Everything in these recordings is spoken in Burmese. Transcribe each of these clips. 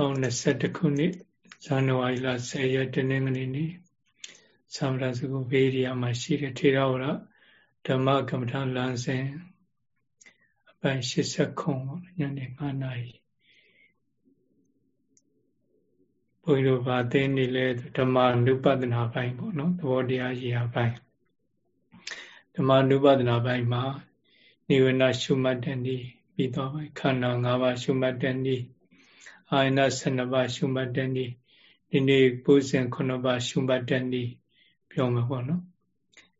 2021ခုနှစ်ဇန်နဝါရီလ10ရက်တနင်္ဂနွေနေ့သမ္မာစကုဘေးရီယာမှာရှိတဲ့ထေရဝါဒဓမ္မကမ္မထာလမ်းစဉ်အပိုင်း80ခုပေါ့ညနေ9နာရီဘုန်းကြီးတို့ဗာသိနေလဲဓမ္မနုပဒနာပိုင်းပေါ့နော်သဘောတရားရေးရာပိုင်းဓမ္မနုပဒနာပိုင်းမှာနိဝေနရှုမှတ်တဲ့နည်းပြီးတော့ခန္ဓာ၅ပါးရှုမှတ်တဲ့နည်း အာယနာ12ပါးရှုမှတ်တဲ့နည်းဒီနေ့ပုဇဉ်9ပါးရှုမှတ်တဲ့နည်းပြောမှာပေါ့နော်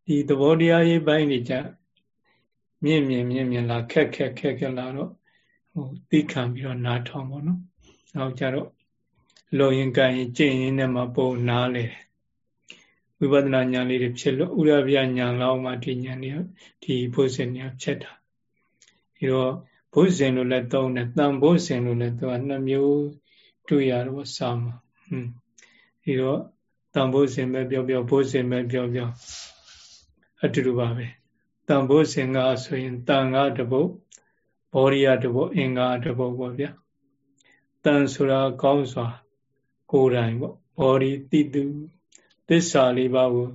ဒီသဘောတရားရေးပိုင်းတွေကြမြင့်မြင့်မြင့်မြင့်လာခက်ခက်ခက်ခက်လာတော့ဟိုသိခံပြီးတော့နားထောင်ပေါ့နော်နောက်ကြတော့လုံရင်ကံရင်ကျင့်ရင်နဲ့မှပုံနားလေဝိပဿနာဉာဏ်လေးတွေဖြစ်လို့ဥရဗျာဉာဏ်လောက်မှဒီဉာဏ်တွေဒီဘုဇဉ်တွေဖြစ်တာဒီတော့ ဘုဇင်လို့လည်းသုံးတယ်တန်ဘုဇင်လို့လည်းသူကနှစ်မျိုးတွေ့ရတော့စာမှာဟွန်းဒီတော့တန်ဘုဇင်ပဲပြောပြောဘုဇင်ပဲပြောပြောအတူတူပါပဲတန်ဘုဇင်ကဆိုရင်တန်ကတပုတ်ဘောရိယတပုတ်အင်္ဂါတပုတ်ပေါ့ဗျာတန်ဆိုတာကောင်းစွာ ကိုယ်တိုင်ပေါ့ဘောရိတိတုသစ္စာလေးပါးကို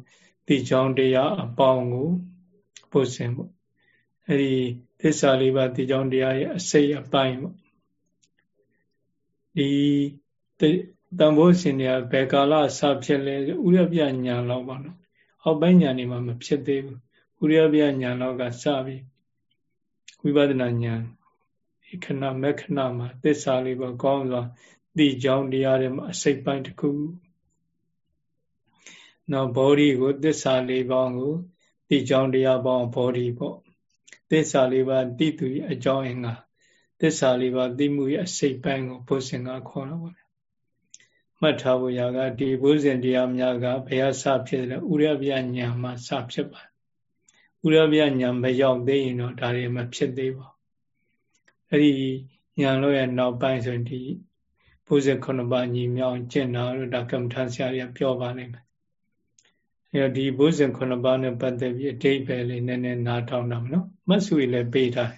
သိချောင်းတရားအပေါင်းကိုဘုဇင်ပေါ့အဲ့ဒီ သစ္စာလေးပါးသိကြောင်းတရားရဲ့အစိတ်အပိုင်းပေါ့ဒီတန်ဖိုးရှင်တွေကဘယ်ကာလစဖြစ်လဲဥရပြညာလောက်ပါနော်အောက်ပိုင်းညာနေမှာမဖြစ်သေးဘူးဥရပြညာလောက်ကစပြီးဝိပဿနာညာဒီခဏမခဏမှာသစ္စာလေးပါကောင်းစွာသိကြောင်းတရားတွေမှာအစိတ်ပိုင်းတစ်ခုနောက်ဘောဓိကိုသစ္စာလေးပေါင်းကိုသိကြောင်းတရားပေါင်းဘောဓိပေါ့ သစ္စာလေးပါးတိတူအကြောင်းအင်္ဂါသစ္စာလေးပါးသိမှုရဲ့အစိတ်ပိုင်းကိုဘုဇင်ကခေါ်တာပါမှတ်ထားဖို့ရာကဒီဘုဇင်တရားများကဘယ်ဟာစဖြစ်လဲဥရပြညာမှာစဖြစ်ပါတယ်ဥရပြညာမရောက်သေးရင်တော့ဒါတွေမဖြစ်သေးပါအဲ့ဒီညာလို့ရဲ့နောက်ပိုင်းဆိုရင်ဒီဘုဇင်ခုနှစ်ပါးညီမြောင်ကျင့်တာလို့ဒါကမ္မထာဆရာကြီးပြောပါလိမ့်မယ် အဲဒီဘုဇင်ခုနှစ်ပါးနဲ့ပတ်သက်ပြီးအတိတ်ပဲလေးနည်းနည်းနားထောင်တာမနော်မတ်စုကြီးလည်းပေးထား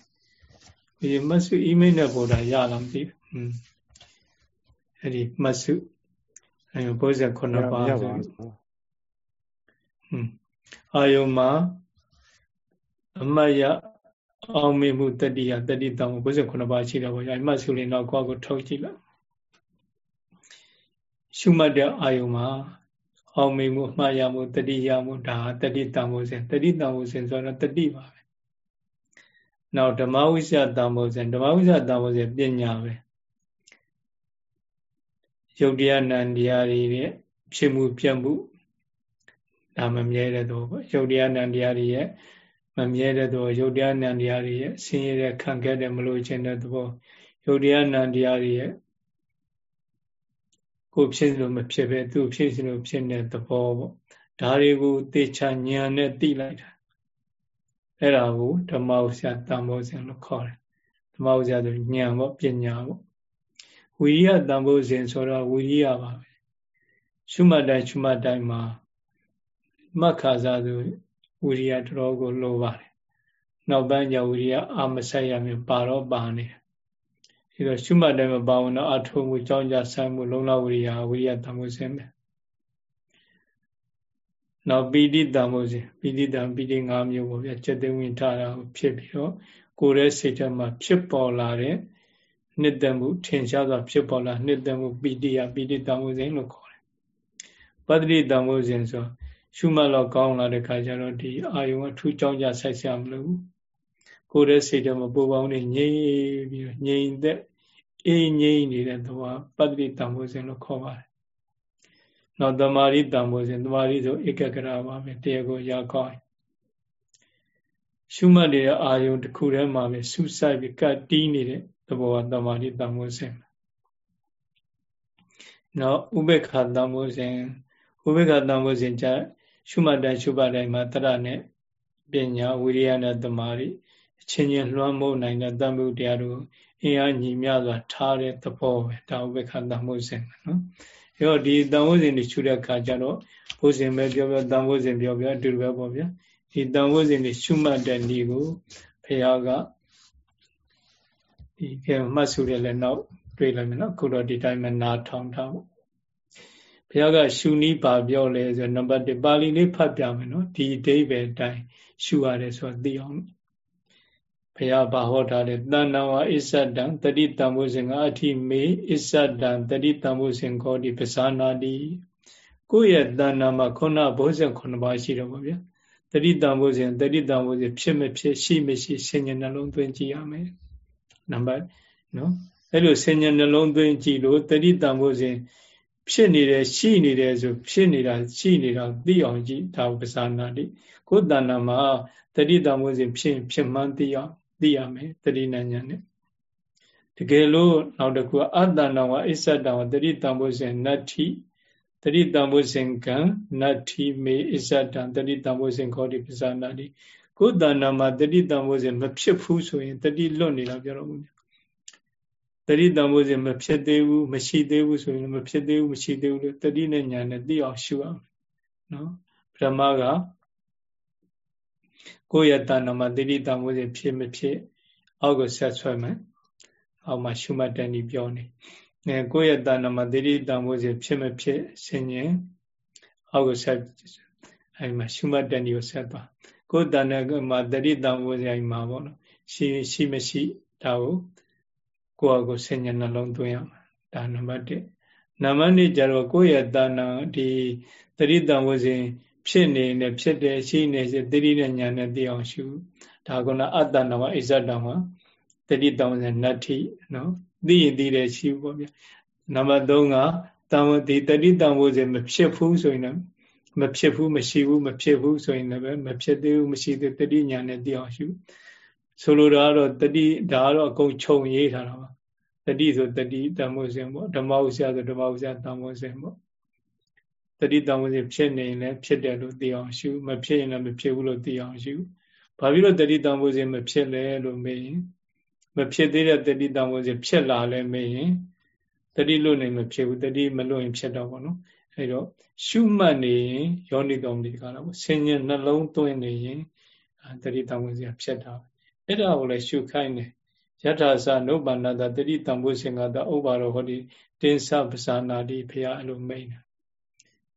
တယ်ဒီမတ်စုအီးမိတ်နဲ့ပို့တာရလားမသိဘူးအဲ့ဒီမတ်စုအဲဘုဇင်ခုနှစ်ပါးဆိုဟွန်းအာယုံမှာအမတ်ရအောင်မေမှုတတိယတတိတောင်ဘုဇင်ခုနှစ်ပါးရှိတယ်ပေါ့အဲမတ်စုလေးတော့ကိုယ့်ကိုထုတ်ကြည့်လိုက်ရှုမှတ်တဲ့အာယုံမှာ အောင်မိမှုမှားရမှုတတိယမှုဒါတတိတံမိုးစဉ်တတိတံမိုးစဉ်ဆိုတော့တတိပါပဲနောက်ဓမ္မဝိဇ္ဇတံမိုးစဉ်ဓမ္မဝိဇ္ဇတံမိုးစဉ်ပညာပဲယုတ်တရားနံတရားတွေရဲ့ဖြစ်မှုပြတ်မှုဒါမမြဲတဲ့တော့ယုတ်တရားနံတရားတွေရဲ့မမြဲတဲ့တော့ယုတ်တရားနံတရားတွေရဲ့ဆင်းရဲတဲ့ခံခဲ့တဲ့မလို့ခြင်းတဲ့သဘောယုတ်တရားနံတရားတွေရဲ့ ကိုဖြစ်လို့မဖြစ်ပဲသူဖြစ်လို့ဖြစ်တဲ့သဘောပေါ့ဒါတွေကိုသေချာဉာဏ်နဲ့သိလိုက်တာအဲ့ဒါကိုဓမ္မဥစ္စာတန်ဖိုးစဉ်လို့ခေါ်တယ်ဓမ္မဥစ္စာဆိုဉာဏ်ပေါ့ပညာပေါ့ဝိရိယတန်ဖိုးစဉ်ဆိုတော့ဝိရိယပါပဲရှုမှတ်တိုင်းရှုမှတ်တိုင်းမှာမက္ခာစာဆိုဝိရိယတော်တော်ကိုလိုပါတယ်နောက်ပိုင်းကျဝိရိယအာမဆက်ရမျိုးပါတော့ပါနေတယ် ဒီတော့ရှုမှတ်တယ်မပါဝင်တော့အထုံးမှုကြောင်းကြဆန်းမှုလုံလဝိရိယဝိရိယတမှုစင်ပဲနောက်ပီတိတမှုစင်ပီတိတံပီတိ၅မျိုးပေါ့ဗျာจิตဝင်ထားတာဖြစ်ပြီးတော့ကိုယ်ရဲ့စိတ်ထဲမှာဖြစ်ပေါ်လာတဲ့နှစ်သက်မှုထင်ရှားစွာဖြစ်ပေါ်လာနှစ်သက်မှုပီတိယပီတိတမှုစင်လို့ခေါ်တယ်ပတ္တိတမှုစင်ဆိုရှုမှတ်တော့ကောင်းလာတဲ့ခါကျတော့ဒီအာယုံအထူးကြောင်းကြဆိုင်ဆရာမလို့ ကိုယ်ရဲ့စိတ်ထဲမှာပူပေါင်းနေငြိမ့်ပြီးတော့ငြိမ်သက်အေးငြိမ့်နေတဲ့သဘောပတ္တိတံမိုးစဉ်လို့ခေါ်ပါတယ်။နောက်တမာရီတံမိုးစဉ်တမာရီဆိုဧကဂရပါပဲတရားကိုရကောင်းရှုမှတ်နေတဲ့အာယုံတစ်ခုထဲမှာပဲစူးစိုက်ပြီးကတ်တီးနေတဲ့သဘောကတမာရီတံမိုးစဉ်။နောက်ဥပေက္ခတံမိုးစဉ်ဥပေက္ခတံမိုးစဉ်ကြရှုမှတ်တိုင်းရှုမှတ်တိုင်းမှာတရနဲ့ပညာဝိရိယနဲ့တမာရီ အချင်းချင်းလွှမ်းမိုးနိုင်တဲ့တမ္ပုတရားတို့အင်အားညီမျှစွာထားတဲ့သဘောပဲဒါဥပ္ပခတံမိုးစဉ်နော်အဲတော့ဒီတံမိုးစဉ်တွေရှုတဲ့အခါကျတော့ဘုဇင်ပဲပြောပြောတံမိုးစဉ်ပြောပြောအတူတူပဲပေါ့ဗျာဒီတံမိုးစဉ်တွေရှုမှတ်တဲ့ဤကိုဘုရားကဒီကဲမှတ်စုတယ်လည်းနောက်တွေ့လိုက်မယ်နော်အခုတော့ဒီတိုင်းမှာနားထောင်ထားဖို့ဘုရားကရှုနည်းပါပြောလဲဆိုနံပါတ်1ပါဠိလေးဖတ်ပြမယ်နော်ဒီအဓိပ္ပာယ်တိုင်းရှုရတယ်ဆိုတော့သိအောင် ဘုရားဘာဟောထားလဲတဏ္ဏဝအစ္ဆတံတတိတံဘုဇင်ကအထိမေအစ္ဆတံတတိတံဘုဇင်ခေါ်ဒီပဇာနာတိကိုယ့်ရဲ့တဏ္ဏမှာခုနဘုဇင်ခုနှစ်ပါးရှိတော့ပါဗျာတတိတံဘုဇင်တတိတံဘုဇင်ဖြစ်မဖြစ်ရှိမရှိဆင်ញနှလုံးသွင်းကြည့်ရမယ်နံပါတ်နော်အဲ့လိုဆင်ញနှလုံးသွင်းကြည့်လို့တတိတံဘုဇင်ဖြစ်နေတယ်ရှိနေတယ်ဆိုဖြစ်နေတာရှိနေတာသိအောင်ကြည့်ဒါပဇာနာတိကိုယ်တဏ္ဏမှာတတိတံဘုဇင်ဖြစ်ဖြစ်မှန်းသိအောင် သိရမယ်တတိဉာဏ်နဲ့တကယ်လို့နောက်တစ်ခုအတ္တနာဝအစ္ဆတံဝတတိတံဘုဇင်နတ္ထိတတိတံဘုဇင်ကံနတ္ထိမေအစ္ဆတံတတိတံဘုဇင်ခေါ်ဒီပဇာနာတိကိုယ်တဏ္ဏမှာတတိတံဘုဇင်မဖြစ်ဘူးဆိုရင်တတိလွတ်နေတာပြောတော့ဘူးတတိတံဘုဇင်မဖြစ်သေးဘူးမရှိသေးဘူးဆိုရင်မဖြစ်သေးဘူးမရှိသေးဘူးလို့တတိနဲ့ညာနဲ့သိအောင်ရှုအောင်နော်ပထမက ကိုယ့်ရဲ့တဏ္ဍမှာတတိတံမိုးစဉ်ဖြစ်မဖြစ်အောက်ကိုဆက်ဆွဲမယ်အောက်မှာရှုမှတ်တန်ဒီပြောနေအဲကိုယ့်ရဲ့တဏ္ဍမှာတတိတံမိုးစဉ်ဖြစ်မဖြစ်ဆင်ញင်အောက်ကိုဆက်အဲဒီမှာရှုမှတ်တန်ဒီကိုဆက်သွားကိုယ်တဏ္ဍမှာတတိတံမိုးစဉ်မှာပေါ့နော်ရှိရှိမရှိဒါကိုကိုယ့်အကိုဆင်ញင်နှလုံးသွင်းရမှာဒါနံပါတ်1နံပါတ်2ကျတော့ကိုယ့်ရဲ့တဏ္ဍဒီတတိတံမိုးစဉ် ဖြစ်နေနေဖြစ်တယ်ရှိနေစေတတိနဲ့ညာနဲ့သိအောင်ရှုဒါကကအတ္တနာမအိဇ္ဇတံမှာတတိတောင်းစနတ္ထိနော်သိရင်သိတယ်ရှိပေါ့ဗျာနံပါတ်3ကတံဝတိတတိတံဝစေမဖြစ်ဘူးဆိုရင်လည်းမဖြစ်ဘူးမရှိဘူးမဖြစ်ဘူးဆိုရင်လည်းမဖြစ်သေးဘူးမရှိသေးတတိညာနဲ့သိအောင်ရှုဆိုလိုတာကတော့တတိဒါကတော့အကုန်ခြုံရေးထားတာပါတတိဆိုတတိတံဝစေပေါ့ဓမ္မဥစ္စာဆိုဓမ္မဥစ္စာတံဝစေပေါ့ တတိတံဝစီဖြစ်နေရင်လည်းဖြစ်တယ်လို့သိအောင်ရှုမဖြစ်ရင်လည်းမဖြစ်ဘူးလို့သိအောင်ရှုဘာဖြစ်လို့တတိတံဝစီမဖြစ်လဲလို့မေးရင်မဖြစ်သေးတဲ့တတိတံဝစီဖြစ်လာလဲမေးရင်တတိလို့နေမဖြစ်ဘူးတတိမလို့ရင်ဖြစ်တော့ဘောနော်အဲတော့ရှုမှတ်နေရင်ယောနိတော်ဒီကတော့ဆင်ញနှလုံးသွင်းနေရင်တတိတံဝစီဖြစ်တာအဲ့ဒါကိုလည်းရှုခိုင်းတယ်ယထာသနုပ္ပန္နတတတိတံဝစီကတဥပ္ပါရောဟောဒီတင်းစပဇာနာတိဖရာအဲ့လိုမိန်တာ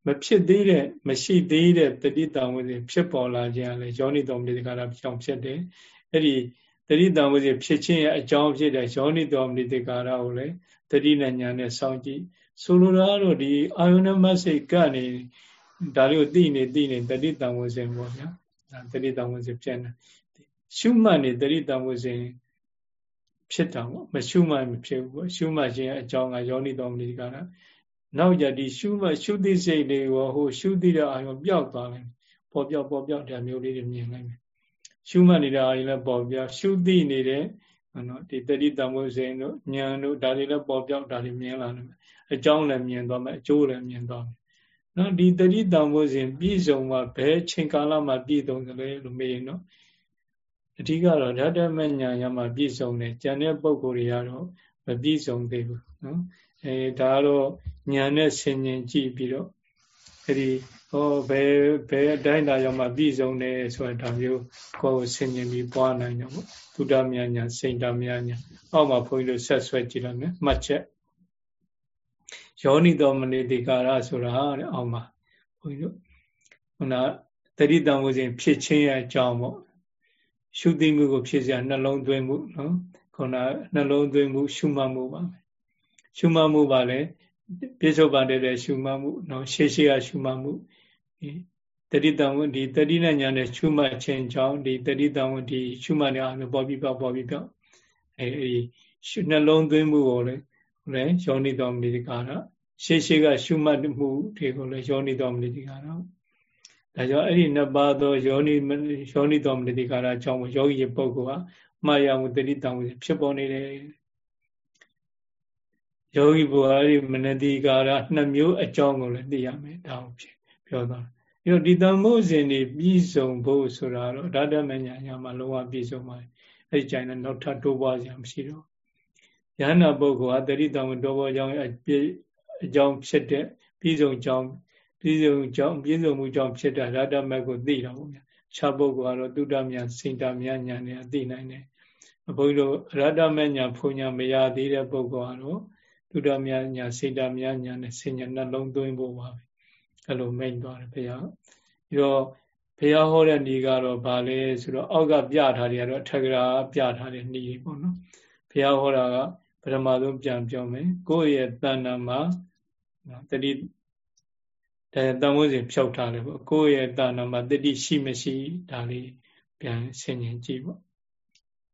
မဖြစ်သေးတဲ့မရှိသေးတဲ့တတိတံဝစီဖြစ်ပေါ်လာခြင်းလည်းယောနိတော်မနိတကာရကြောင့်ဖြစ်တယ်အဲ့ဒီတတိတံဝစီဖြစ်ခြင်းရဲ့အကြောင်းဖြစ်တဲ့ယောနိတော်မနိတကာရကိုလည်းတတိနဲ့ညာနဲ့စောင့်ကြည့်ဆိုလိုတာတော့ဒီအာယုန်မစိတ်ကနေဒါလေးကိုသိနေသိနေတတိတံဝစီပေါ့ဗျာဒါတတိတံဝစီဖြစ်နေရှုမှတ်နေတတိတံဝစီဖြစ်တာပေါ့မရှုမှမဖြစ်ဘူးပေါ့ရှုမှတ်ခြင်းအကြောင်းကယောနိတော်မနိတကာရ နောက်ကြဒီရှုမှရှုသိစိတ်လေးကိုဟိုရှုသိတဲ့အာရုံပျောက်သွားတယ်ပေါ်ပြောက်ပေါ်ပြောက်တဲ့မျိုးလေးတွေမြင်လိုက်မယ်ရှုမှတ်နေတဲ့အာရုံလည်းပေါ်ပြောက်ရှုသိနေတဲ့နော်ဒီတတိတမိုးစိန်တို့ဉာဏ်တို့ဒါတွေလည်းပေါ်ပြောက်ဒါတွေမြင်လာတယ်အကြောင်းလည်းမြင်သွားမယ်အကျိုးလည်းမြင်သွားမယ်နော်ဒီတတိတမိုးစိန်ပြည့်စုံမှာဘယ်ချိန်ကာလမှာပြည့်စုံသလဲလို့မေးရင်တော့အဓိကတော့ဓာတ္တမဉာဏ်ရမှာပြည့်စုံတယ်ကျန်တဲ့ပုံကိုယ်တွေကတော့မပြည့်စုံသေးဘူးနော် အဲဒါကတော့ညာနဲ့ဆင်ញင်ကြည့်ပြီးတော့အဲ့ဒီဟောဘယ်ဘယ်အတိုင်းတာရောက်မှပြည့်စုံတယ်ဆိုတာဒါမျိုးကိုယ်ဆင်ញင်ပြီးပွားနိုင်တယ်ပေါ့သုဒ္ဓမြညာစိန်တမြညာအောက်မှာဘုန်းကြီးတို့ဆက်ဆွဲကြည့်လိုက်မယ်မှတ်ချက်ယောနိတော်မနိတိကာရဆိုတာတဲ့အောက်မှာဘုန်းကြီးတို့ခုနတတိတံဝစဉ်ဖြစ်ချင်းရဲ့အကြောင်းပေါ့ရှုသိမှုကိုဖြစ်စရာနှလုံးသွင်းမှုနော်ခုနနှလုံးသွင်းမှု ရှုမှတ်မှုပါပဲ ရှုမှတ်မှုပါလေပြစ္ဆုတ်ပန်တဲ့ရှုမှတ်မှုနော်ရှေးရှေးကရှုမှတ်မှုတတိတံဝဒီတတိနဲ့ညာနဲ့ရှုမှတ်ခြင်းကြောင့်ဒီတတိတံဝဒီရှုမှတ်နေအောင်ပေါ်ပြီးပေါက်ပေါ်ပြီးပေါက်အဲဒီရှုနှလုံးသွင်းမှုကိုလည်းလည်းယောနိတော်မနိတိကာရရှေးရှေးကရှုမှတ်မှုတွေကိုလည်းယောနိတော်မနိတိကာရဒါကြောင့်အဲ့ဒီနှစ်ပါးသောယောနိယောနိတော်မနိတိကာရအကြောင်းကိုယောဂီပုဂ္ဂိုလ်ကမှားရမှုတတိတံဝဖြစ်ပေါ်နေတယ် ယောဂီဘုရားဒီမနတိကာရနှစ်မျိုးအကြောင်းကိုလည်းသိရမယ်ဒါကိုဖြစ်ပြောသွားတယ်။ဒီတမို့စဉ်ဒီပြီးဆုံးဖို့ဆိုတာတော့ဓာတမညာညာမှာလုံးဝပြီးဆုံးပါတယ်။အဲဒီကြိုင်လည်းနောက်ထပ်တိုးပွားစရာမရှိတော့။ယန္နာပုဂ္ဂိုလ်ဟာတတိတံတိုးပွားကြောင်းအကြောင်းဖြစ်တဲ့ပြီးဆုံးကြောင်းပြီးဆုံးကြောင်းပြီးဆုံးမှုကြောင့်ဖြစ်တဲ့ဓာတမက်ကိုသိတာပေါ့ဗျာ။ခြားပုဂ္ဂိုလ်ကတော့တုဒ္ဓမြစိန်တမြညာနဲ့သိနိုင်တယ်။ဘုန်းကြီးတို့ရတ္တမညာဖုန်ညာမရသေးတဲ့ပုဂ္ဂိုလ်ကတော့ ဒုဒမညာစေတမညာနဲ့ဆင်ညာနှလုံးသွင်းဖို့ပါပဲအဲ့လိုမိန်သွားတယ်ဘုရားပြီးတော့ဘုရားဟောတဲ့ဤကတော့ဗာလဲဆိုတော့အောက်ကပြထားတယ်ကတော့ထက်ကရာပြထားတဲ့ဤပေါ့နော်ဘုရားဟောတာကပထမဆုံးပြန်ပြောမယ်ကိုယ့်ရဲ့တဏ္ဍာမှာတတိဒါတန်ဝစဉ်ဖြောက်ထားတယ်ပေါ့ကိုယ့်ရဲ့တဏ္ဍာမှာတတိရှိမရှိဒါလေးပြန်ဆင်ញင်ကြည့်ပေါ့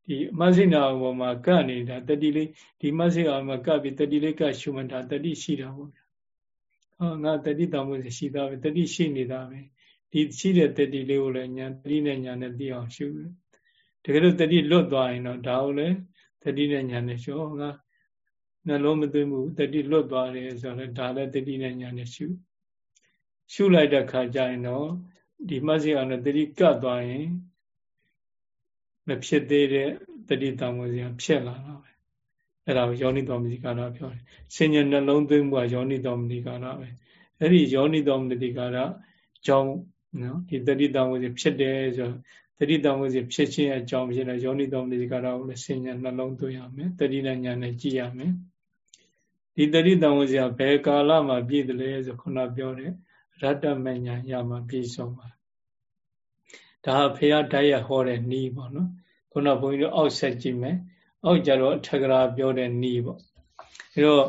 ဒီမဆိနာဘောမှာကပ်နေတာတတိလေးဒီမဆိနာမှာကပ်ပြီးတတိလေးကရှုမှတ်တာတတိရှိတာပေါ့ဗျာဟောငါတတိတန်ဝစဉ်ရှိသားပဲတတိရှိနေတာပဲဒီရှိတဲ့တတိလေးကိုလည်းညာတတိနဲ့ညာနဲ့သိအောင်ရှုတယ်တကယ်လို့တတိလွတ်သွားရင်တော့ဒါကိုလည်းတတိနဲ့ညာနဲ့ရှုငါနှလုံးမသွင်းဘူးတတိလွတ်သွားတယ်ဆိုတော့ဒါလည်းတတိနဲ့ညာနဲ့ရှုရှုလိုက်တဲ့ခါကျရင်တော့ဒီမှတ်စီအောင်နဲ့တတိကတ်သွားရင် မဖြစ်သေးတဲ့တတိတံဝစီဖြစ်လာတာပဲအဲ့ဒါကိုယောနိတော်မတိကာရပြောတယ်စဉ္ညာနှလုံးသွင်းမှုကယောနိတော်မတိကာရပဲအဲ့ဒီယောနိတော်မတိကာရကြောင့်နော်ဒီတတိတံဝစီဖြစ်တယ်ဆိုတတိတံဝစီဖြစ်ခြင်းအကြောင်းဖြစ်တဲ့ယောနိတော်မတိကာရကိုလည်းစဉ္ညာနှလုံးသွင်းရမယ်တတိနဲ့ညာနဲ့ကြည့်ရမယ်ဒီတတိတံဝစီကဘယ်ကာလမှာပြည့်တယ်လဲဆိုခုနပြောတဲ့ရတ္တမညာရမှာပြည့်စုံပါ ဒါဖះတိုက်ရဟောတဲ့နီးပေါ့နော်ခုနဘုန်းကြီးတို့အောက်ဆက်ကြည့်မယ်အောက်ကြတော့အထကရာပြောတဲ့နီးပေါ့အဲတော့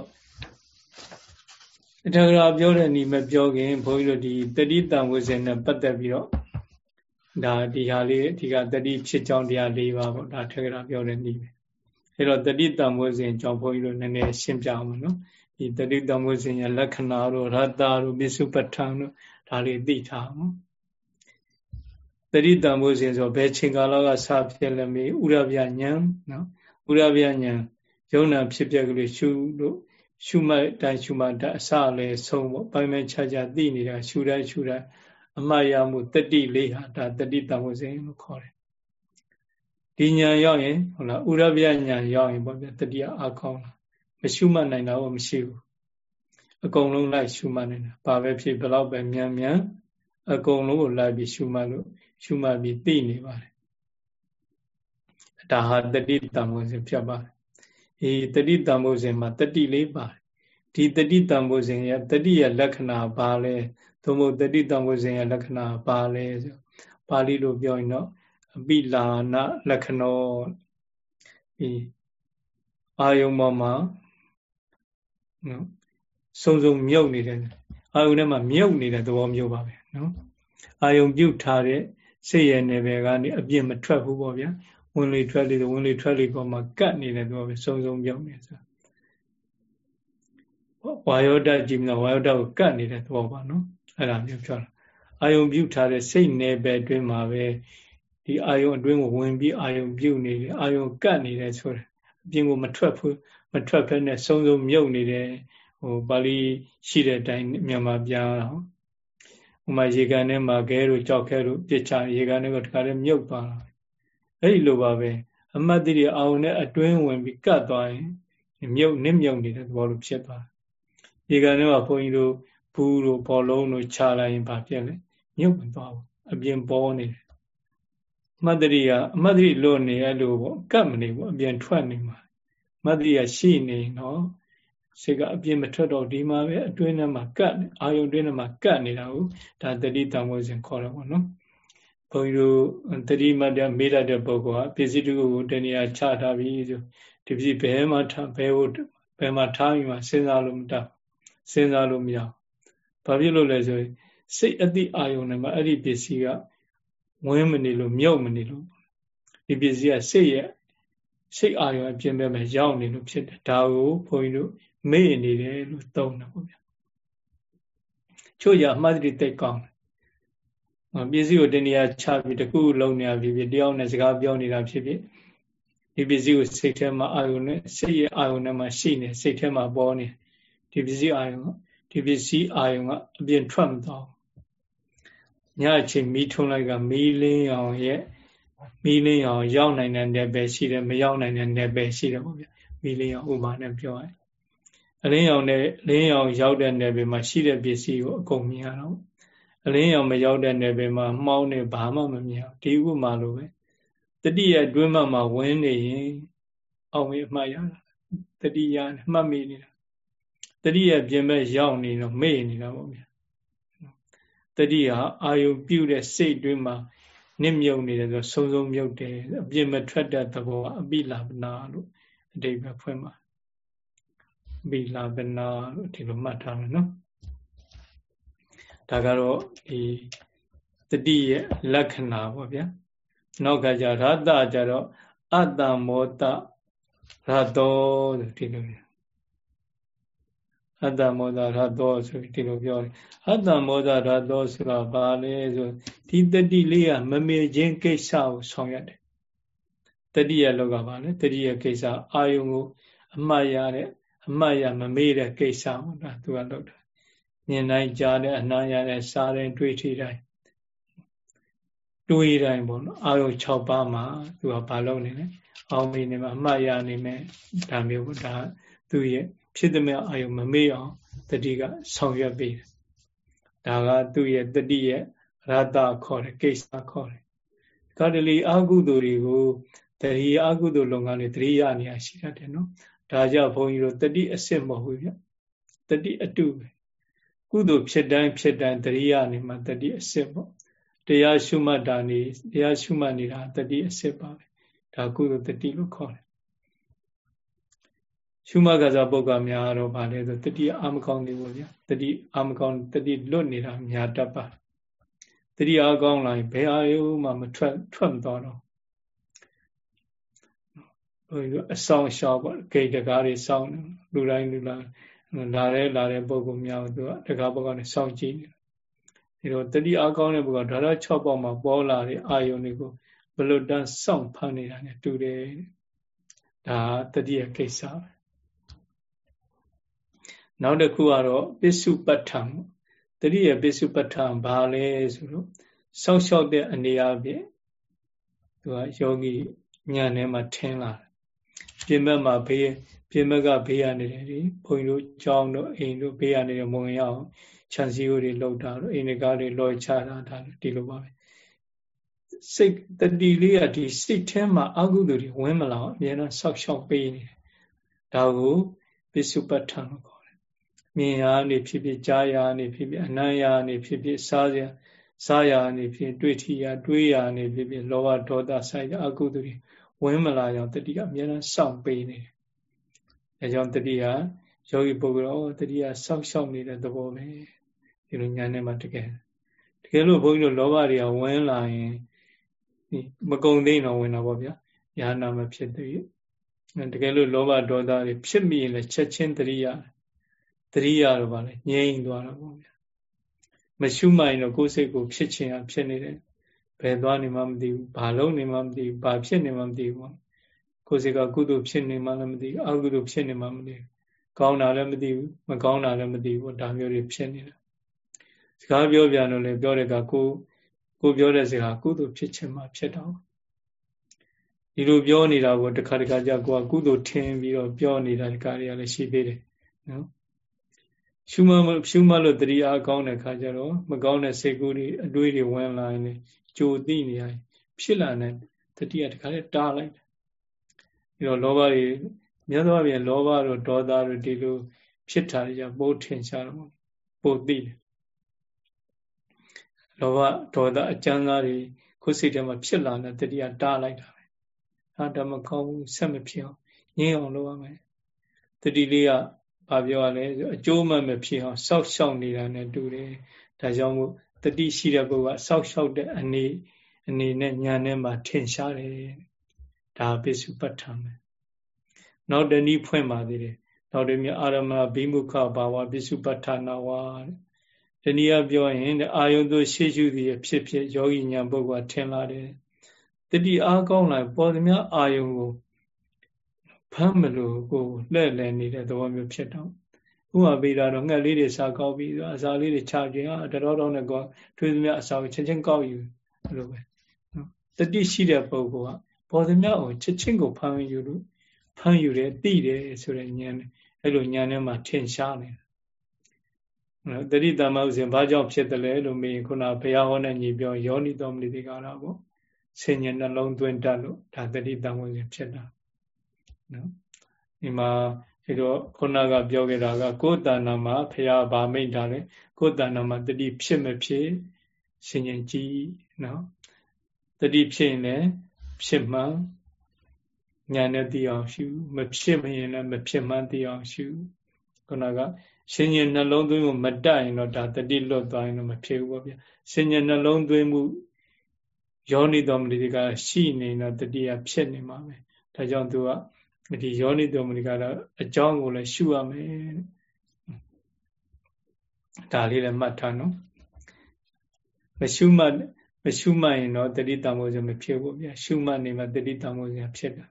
အထကရာပြောတဲ့နီးမပြောခင်ဘုန်းကြီးတို့ဒီတတိတံဝဇ္ဇနဲ့ပတ်သက်ပြီးတော့ဒါဒီဟာလေးဒီကတတိဖြစ်ကြောင်းတရား၄ပါးပေါ့ဒါထကရာပြောတဲ့နီးပဲအဲတော့တတိတံဝဇ္ဇင်ကြောင့်ဘုန်းကြီးတို့နည်းနည်းရှင်းပြအောင်နော်ဒီတတိတံဝဇ္ဇင်ရဲ့လက္ခဏာတို့ရတ္တာတို့ပစ္စုပ္ပထံတို့ဒါလေးသိထားအောင် တတိတံမိုးစဉ်ဆိုဘယ်ချိန်ကာလကစဖြစ်လဲမေးဥရဗျဉဏ်နော်ဥရဗျဉဏ်ယုံနာဖြစ်ပြကလေးရှုလို့ရှုမှတ်တိုင်းရှုမှတ်တိုင်းအစလည်းဆုံးပေါ့ပိုင်းပိုင်းခြားခြားသိနေတာရှုတိုင်းရှုတိုင်းအမှတ်ရမှုတတိလေးဟာဒါတတိတံမိုးစဉ်လို့ခေါ်တယ်ဒီဉာဏ်ရောက်ရင်ဟုတ်လားဥရဗျဉာဏ်ရောက်ရင်ပေါ့ဗျတတိယအကောင်းလားမရှုမှတ်နိုင်တာတော့မရှိဘူးအကုန်လုံးလိုက်ရှုမှတ်နေတာဘာပဲဖြစ်ဘယ်တော့ပဲမြန်မြန်အကုန်လုံးကိုလိုက်ပြီးရှုမှတ်လို့ ရှုမှတ်ပြီးသိနေပါတယ်ဒါဟာတတိတံမိုးစဉ်ဖြစ်ပါတယ်အေးတတိတံမိုးစဉ်မှာတတိလေးပါတယ်ဒီတတိတံမိုးစဉ်ရဲ့တတိရဲ့လက္ခဏာဘာလဲသို့မဟုတ်တတိတံမိုးစဉ်ရဲ့လက္ခဏာဘာလဲဆိုပါဠိလိုပြောရင်တော့အပိလာနလက္ခဏောဒီအာယုံပေါ်မှာနော်စုံစုံမြုပ်နေတဲ့အာယုံထဲမှာမြုပ်နေတဲ့သဘောမျိုးပါပဲနော်အာယုံပြုတ်ထားတဲ့ စိတ်ရဲ့နယ်ပယ်ကနေအပြင်းမထွက်ဘူးပေါ့ဗျာဝင်လေထွက်လေဝင်လေထွက်လေပေါ်မှာကတ်နေတယ်တော့ပဲစုံစုံပြောင်းနေဆိုဝါယောဒကြည့်မလားဝါယောဒကိုကတ်နေတဲ့သဘောပါနော်အဲ့ဒါမျိုးပြောတာအာယုံပြုတ်ထားတဲ့စိတ်နယ်ပယ်အတွင်းမှာပဲဒီအာယုံအတွင်းကိုဝင်ပြီးအာယုံပြုတ်နေတယ်အာယုံကတ်နေတယ်ဆိုတယ်အပြင်ကိုမထွက်ဘူးမထွက်ဖက်နဲ့စုံစုံမြုပ်နေတယ်ဟိုပါဠိရှိတဲ့အတိုင်းမြန်မာပြန်အောင် ဥမာရေကန်ထဲမှာခဲတို့ကြောက်ခဲတို့ပြစ်ချရေကန်ထဲကတခါတည်းမြုပ်သွားတာအဲ့ဒီလိုပါပဲအမတ်တိတွေအောင်နဲ့အတွင်းဝင်ပြီးကတ်သွားရင်မြုပ်နစ်မြုပ်နေတဲ့သဘောလိုဖြစ်သွားရေကန်ထဲမှာဘုန်းကြီးတို့ဘူးတို့ဘောလုံးတို့ခြာလိုက်ရင်ဘာဖြစ်လဲမြုပ်မသွားဘူးအပြင်ပေါ်နေတယ်အမတ်တိကအမတ်တိလွတ်နေအဲ့လိုပေါ့ကတ်မနေဘူးအပြင်ထွက်နေမှာအမတ်တိကရှိနေတော့ စိတ်ကအပြင်းမထွက်တော့ဒီမှာပဲအတွင်းထဲမှာကတ်အာယုံအတွင်းထဲမှာကတ်နေတာကိုဒါတတိတံဝေစဉ်ခေါ်တော့ဗောနော်ဘုန်းကြီးတို့တတိမတ္တမေးတတ်တဲ့ပုဂ္ဂိုလ်ကပစ္စည်းတခုကိုတဏှာချထားပြီးဆိုဒီပစ္စည်းဘယ်မှာထားဘယ်ကိုဘယ်မှာထားပြီးမှစဉ်းစားလို့မတတ်စဉ်းစားလို့မရဘာဖြစ်လို့လဲဆိုရင်စိတ်အတိအာယုံနဲ့မှာအဲ့ဒီပစ္စည်းကဝင်းမနေလို့မြုပ်မနေလို့ဒီပစ္စည်းကစိတ်ရဲ့စိတ်အာယုံအပြင်ဘက်မှာရောက်နေလို့ဖြစ်တယ်ဒါကိုဘုန်းကြီးတို့ မေ့နေတယ်လို့သုံးတာပေါ့ဗျာချို့ရအမှတ်တရတိတ်ကောင်းတယ်ပစ္စည်းကိုတနည်းချပြီးတကူလုံးနေဖြစ်ဖြစ်တယောက်နဲ့စကားပြောနေတာဖြစ်ဖြစ်ဒီပစ္စည်းကိုစိတ်ထဲမှာအာယုန်နဲ့စိတ်ရဲ့အာယုန်နဲ့မှရှိနေစိတ်ထဲမှာပေါ်နေဒီပစ္စည်းအာယုန်ကဒီပစ္စည်းအာယုန်ကအပြင်ထွက်မသွားညအချိန်မီးထုံးလိုက်ကမီးလင်းအောင်ရဲ့မီးလင်းအောင်ရောက်နိုင်တဲ့နယ်ပယ်ရှိတယ်မရောက်နိုင်တဲ့နယ်ပယ်ရှိတယ်ပေါ့ဗျာမီးလင်းအောင်ဥမာနဲ့ပြောရင် အလင်းရောင်နဲ့လင်းရောင်ရောက်တဲ့နယ်ပယ်မှာရှိတဲ့ပစ္စည်းကိုအကုန်မြင်ရတော့အလင်းရောင်မရောက်တဲ့နယ်ပယ်မှာမှောင်းနေဘာမှမမြင်အောင်ဒီဥပမာလိုပဲတတိရဲ့အတွင်းမှာဝင်နေရင်အောင်မေအမှတ်ရတာတတိယမှတ်မိနေတာတတိယပြင်မဲ့ရောက်နေတော့မေ့နေတာပေါ့ဗျာတတိယအာယုပြုတဲ့စိတ်အတွင်းမှာနစ်မြုပ်နေတယ်ဆိုဆုံဆုံမြုပ်တယ်အပြစ်မထွက်တဲ့သဘောအပိလာပနာလို့အတိတ်ပဲဖွင့်ပါအ ပိလာပနာလို့ဒီလိုမှတ်ထားမယ်နော်ဒါကတော့ဒီတတိရဲ့လက္ခဏာပေါ့ဗျာနောက်ကကြရတကြတော့အတ္တမောတရတောဒီလိုအတ္တမောဒရတောဆိုပြီးဒီလိုပြောတယ်အတ္တမောဒရတောဆိုတာဘာလဲဆိုဒီတတိလေးကမမေခြင်းကိစ္စကိုဆောင်ရွက်တယ်တတိယလောကပါလေတတိယကိစ္စအာယုံကိုအမှတ်ရတဲ့ အမှတ်ရမမေ့တဲ့ကိစ္စပေါ့ဒါသူကလုပ်တာမြင်တိုင်းကြားတဲ့အနားရတဲ့စားတဲ့တွေးထိတိုင်းတွေးတိုင်းပေါ့နော်အာယုံ6ပါးမှာသူကဘာလုပ်နေလဲအောင်မေနေမှာအမှတ်ရနေမယ်ဒါမျိုးပေါ့ဒါသူရဲ့ဖြစ်သည်မဲ့အာယုံမမေ့အောင်တတိကဆောင်ရွက်ပေးတယ်ဒါကသူ့ရဲ့တတိရဲ့ရတ္တခေါ်တယ်ကိစ္စခေါ်တယ်ကတလီအာဟုသူတွေကိုတတိအာဟုသူလုံကနေတတိယနေရာရှိတတ်တယ်နော် ဒါကြောင့်ဘုန်းကြီးတို့တတိအစစ်မဟုတ်ဘူးဗျတတိအတုပဲကုသိုလ်ဖြစ်တိုင်းဖြစ်တိုင်းတတိယနေမှာတတိအစစ်ပေါ့တရားရှုမှတ်တာနေတရားရှုမှတ်နေတာတတိအစစ်ပါပဲဒါကုသိုလ်တတိလို့ခေါ်တယ်ရှုမှတ်ကစားပုဂ္ဂိုလ်များတော့ဗာလဲဆိုတတိအာမကောင်းနေပေါ့ဗျာတတိအာမကောင်းတတိလွတ်နေတာများတတ်ပါတတိအာကောင်းလာရင်ဘယ်အာယုမှမထွက်ထွက်မသွားတော့ ဟိုအဆောင်ရှောက်ပေါ့ဂိတ်တကားတွေစောင်းလူတိုင်းလူလာလာရဲလာတဲ့ပုဂ္ဂိုလ်များသူကတကားဘက်ကနေစောင့်ကြည့်နေဒီတော့တတိအာကောင်းတဲ့ပုဂ္ဂိုလ်ဒါတော့6ပေါက်မှာပေါ်လာတဲ့အာယုန်တွေကိုဘလို့တန်းစောင့်ဖမ်းနေတာ ਨੇ တူတယ်ဒါတတိယကိစ္စပဲနောက်တစ်ခုကတော့ပစ္စုပ္ပထံတတိယပစ္စုပ္ပထံဘာလဲဆိုတော့စောက်ရှောက်တဲ့အနေအချင်းသူကယောဂီညာထဲမှာထင်းလာ ပြင်ဘက်မှာဘေးပြင်ဘက်ကဘေးရနေတယ်ဒီဘုန်းကြီးတို့ကျောင်းတို့အိမ်တို့ဘေးရနေတဲ့မုံရအောင်ခြံစည်းရိုးတွေလောက်တာတို့အိမ်ကားတွေလောချတာဒါဒီလိုပါပဲစိတ်တတိလေးကဒီစိတ်ထဲမှာအကုသိုလ်တွေဝင်မလာအောင်အများအားဆောက်ရှောက်ပေးနေတယ်ဒါကိုပစ္စုပ္ပထံလို့ခေါ်မြင်ရနေဖြစ်ဖြစ်ကြားရနေဖြစ်ဖြစ်အနံ့ရနေဖြစ်ဖြစ်စားရစားရနေဖြစ်တွေ့ထီရတွေးရနေဖြစ်ဖြစ်လောဘဒေါသဆိုင်အကုသိုလ်တွေ ဝင်မလာအောင်တတိကအများအားစောင့်ပေးနေတယ်။အဲကြောင့်တတိကယောဂီပုဂ္ဂိုလ်တော့တတိကစောင့်ရှောက်နေတဲ့သဘောပဲဒီလိုညာနဲ့မှတကယ်တကယ်လို့ဘုန်းကြီးတို့လောဘတွေကဝင်လာရင်မကုံသိမ်းတော့ဝင်တာပေါ့ဗျာ။ညာနာမဖြစ်သေးဘူး။တကယ်လို့လောဘဒေါသတွေဖြစ်မိရင်လည်းချက်ချင်းတတိယတတိယတော့ဗာလေငြိမ်သွားတာပေါ့ဗျာမရှုမှရင်တော့ကိုယ်စိတ်ကိုဖြစ်ချင်အောင်ဖြစ်နေတယ် ဘယ်သွားနေမှမသိဘူးဘာလုံးနေမှမသိဘူးဘာဖြစ်နေမှမသိဘူးပေါ့ကိုယ်စိတ်ကကုသိုလ်ဖြစ်နေမှလည်းမသိဘူးအကုသိုလ်ဖြစ်နေမှမသိဘူးကောင်းတာလည်းမသိဘူးမကောင်းတာလည်းမသိဘူးဒါမျိုးတွေဖြစ်နေတာစကားပြောပြန်လို့လည်းပြောတဲ့ကကိုကိုပြောတဲ့စကားကုသိုလ်ဖြစ်ချင်မှဖြစ်တော့ဒီလိုပြောနေတာကိုတစ်ခါတစ်ခါကြာကိုကကုသိုလ်ထင်ပြီးတော့ပြောနေတာဒီကားတွေကလည်းရှိသေးတယ်နော်ရှုမှရှုမှလို့တတိအားကောင်းတဲ့ခါကျတော့မကောင်းတဲ့စိတ်ကူးတွေအတွေးတွေဝင်လာရင် ကြိုသိနေရဖြစ်လာတဲ့တတိယတခါလေတားလိုက်တယ်ပြီးတော့လောဘတွေမြတ်သောပြန်လောဘတို့ဒေါသတို့ဒီလိုဖြစ်တာကြပို့ထင်ရှားတော့ပို့သိတယ်လောဘဒေါသအကျဉ်းသားတွေခုစိတ်ထဲမှာဖြစ်လာတဲ့တတိယတားလိုက်တာပဲဟာဓမ္မကောင်းဘူးဆက်မဖြစ်အောင်ငြင်းအောင်လုပ်ရမယ်တတိလေးကဘာပြောရလဲဆိုအကျိုးမှမဖြစ်အောင်စောက်ရှောက်နေတာနဲ့တူတယ်ဒါကြောင့်မို့ တတိရှိတဲ့ပုဂ္ဂိုလ်ကစောက်ရှောက်တဲ့အနေအနေနဲ့ညာထဲမှာထင်ရှားတယ်ဒါပိစုပဋ္ဌာန်ပဲနောက်တနည်းဖွင့်ပါသေးတယ်နောက်တည်းမြအာရမဘိမုခဘာဝပိစုပဋ္ဌာနာဝါတနည်းပြောရင်အာယုံတို့ရှေ့ရှုသည်ဖြစ်ဖြစ်ယောဂီညာပုဂ္ဂိုလ်ထင်လာတယ်တတိအားကောင်းလာပေါ်သမျှအာယုံကိုဖမ်းမလို့ကိုလှဲ့လည်နေတဲ့သဘောမျိုးဖြစ်တော့ ဥပပေတာတော့ငှက်လေးတွေစားကောက်ပြီးအစာလေးတွေချကြင်အတတော်တော်နဲ့ကောထွေးသမျှအစာကိုချက်ချင်းကောက်ယူအဲ့လိုပဲနော်တတိရှိတဲ့ပုဂ္ဂိုလ်ကပေါ်သမျှကိုချက်ချင်းကိုဖမ်းယူလို့ဖမ်းယူတယ်တိတယ်ဆိုတဲ့ဉာဏ်အဲ့လိုဉာဏ်နဲ့မှထင်ရှားနေတယ်တတိတမဥစဉ်ဘာကြောင့်ဖြစ်တယ်လဲလို့မေးရင်ခုနဘုရားဟောတဲ့ညီပြောယောနိတော်မနိတိကာရပေါ့ဆင်ញနှလုံးသွင်းတတ်လို့ဒါတတိတမိုးစဉ်ဖြစ်တာနော်ဒီမှာ ဒီတော့ခုနကပြောခဲ့တာကကိုယ်တဏ္ဍာမှာဖရာဗာမိတ်တာလေကိုယ်တဏ္ဍာမှာတတိဖြစ်မဖြစ်ရှင်ရင်ကြည်နော်တတိဖြစ်ရင်လည်းဖြစ်မှန်ညာနဲ့သိအောင်ရှုမဖြစ်မရင်လည်းမဖြစ်မှန်သိအောင်ရှုခုနကရှင်ရင်နှလုံးသွင်းမှုမတက်ရင်တော့ဒါတတိလွတ်သွားရင်တော့မဖြစ်ဘူးပေါ့ဗျာရှင်ရင်နှလုံးသွင်းမှုယောနိတော်မတိကရှိနေတော့တတိယဖြစ်နေမှာပဲဒါကြောင့်သူက ဒီယောနိတော်မူတွေကတော့အကြောင်းကိုလည်းရှုရမယ်ဒါလေးလည်းမှတ်ထားနော်မရှုမှတ်မရှုမှတ်ရင်တော့တတိတံမိုးစမဖြစ်ဘူးဗျာရှုမှတ်နေမှတတိတံမိုးစဖြစ်တာ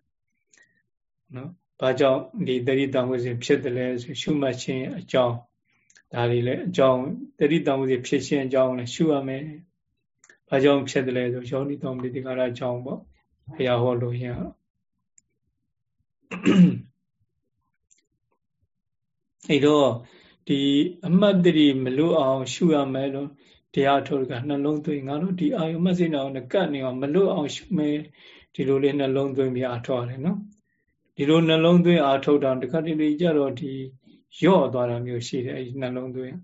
နော်ဘာကြောင့်ဒီတတိတံမိုးစဖြစ်တယ်လဲဆိုရှုမှတ်ခြင်းအကြောင်းဒါလေးလည်းအကြောင်းတတိတံမိုးစဖြစ်ခြင်းအကြောင်းလည်းရှုရမယ်ဘာကြောင့်ဖြစ်တယ်လဲဆိုယောနိတော်မူဒီကရာအကြောင်းပေါ့ဘုရားဟောလို့ရင် အဲ့တော့ဒီအမတ်တရီမလို့အောင် ရှုရမယ်လို့တရားထုတ်ကနှလုံးသွင်းငါတို့ဒီအာယုမစိတ်အောင်ကတ်နေအောင်မလို့အောင်ရှုမယ်ဒီလိုလေးနှလုံးသွင်းပြီးအားထုတ်ရတယ်နော်ဒီလိုနှလုံးသွင်းအားထုတ်တာတခါတလေကြတော့ဒီယော့သွားတာမျိုးရှိတယ်အဲဒီနှလုံးသွင်း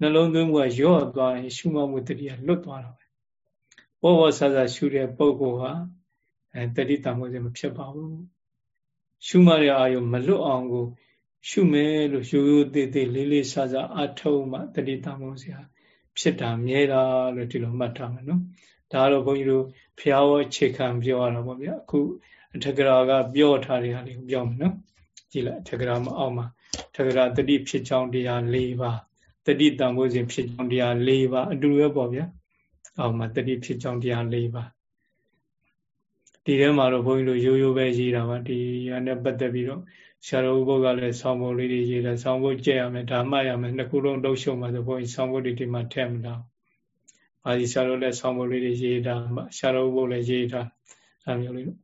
နှလုံးသွင်းကယော့သွားရင်ရှုမှမှုတတိယလွတ်သွားတော့ပဲဘောဘောဆဆရှုတဲ့ပုဂ္ဂိုလ်ဟာအဲတတိတမှုစမဖြစ်ပါဘူး ရှုမှတဲ့အာယုမလွတ်အောင်ကို ရှုမယ်လို့ရိုးရိုးသေးသေးလေးလေးဆဆအထုံးမှတတိတမှုစရာဖြစ်တာမြဲတာလို့ဒီလိုမှတ်ထားမယ်နော်ဒါကတော့ဘုန်းကြီးတို့ဖျားဝအခြေခံပြောရတာပေါ့ဗျာအခုအထက်ကရာကပြောထားတဲ့ဟာလေးကိုပြောမယ်နော်ကြည့်လိုက်အထက်ကရာမအောင်မှာအထက်ကရာတတိဖြစ်ကြောင်းတရား၄ပါးတတိတန်ဖိုးစဉ်ဖြစ်ကြောင်းတရား၄ပါးအတူပဲပေါ့ဗျာအောက်မှာတတိဖြစ်ကြောင်းတရား၄ပါး ဒီထဲမှာတော့ဘုန်းကြီးတို့ရိုးရိုးပဲရေးတာပါဒီဟာနဲ့ပတ်သက်ပြီးတော့ဆရာတော်ဘုရားကလည်းဆောင်းဖို့လေးတွေရေးတယ်ဆောင်းဖို့ကြည့်ရမယ်ဒါမှတ်ရမယ်နှစ်ခုလုံးလှုပ်ရှုံမှဆိုဘုန်းကြီးဆောင်းဖို့တွေဒီမှာထည့်မလား။အာဒီဆရာတော်လည်းဆောင်းဖို့လေးတွေရေးတာဆရာတော်ဘုရားလည်းရေးတာအဲမျိုးလေးလို့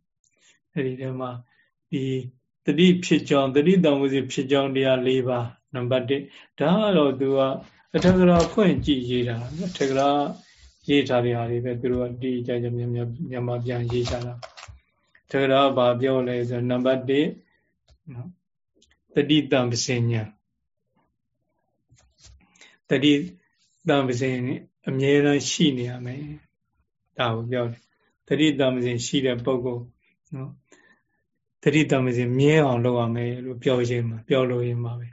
အဲဒီထဲမှာဒီတတိဖြစ်ကြောင်းတတိတံဝစီဖြစ်ကြောင်းတရား၄ပါးနံပါတ်1ဒါကတော့သူကအထက်ကရာဖွင့်ကြည့်ရေးတာအထက်ကရာ ရေးထားတဲ့ဟာတွေပဲသူတို့ကတီးကြကြမြန်မာမြန်မာပြန်ရေးချတာအထက်ကရာဘာပြောလဲဆိုနံပါတ်1နော်တတိတံပစဉ္ညာတတိတံပစဉ္ညာအမြဲတမ်းရှိနေရမယ်ဒါကိုပြောတယ်တတိတံပစဉ္ရှိတဲ့ပုဂ္ဂိုလ်နော်တတိတံပစဉ္မြဲအောင်လုပ်ရမယ်လို့ပြောခြင်းမှာပြောလို့ရင်ပါပဲ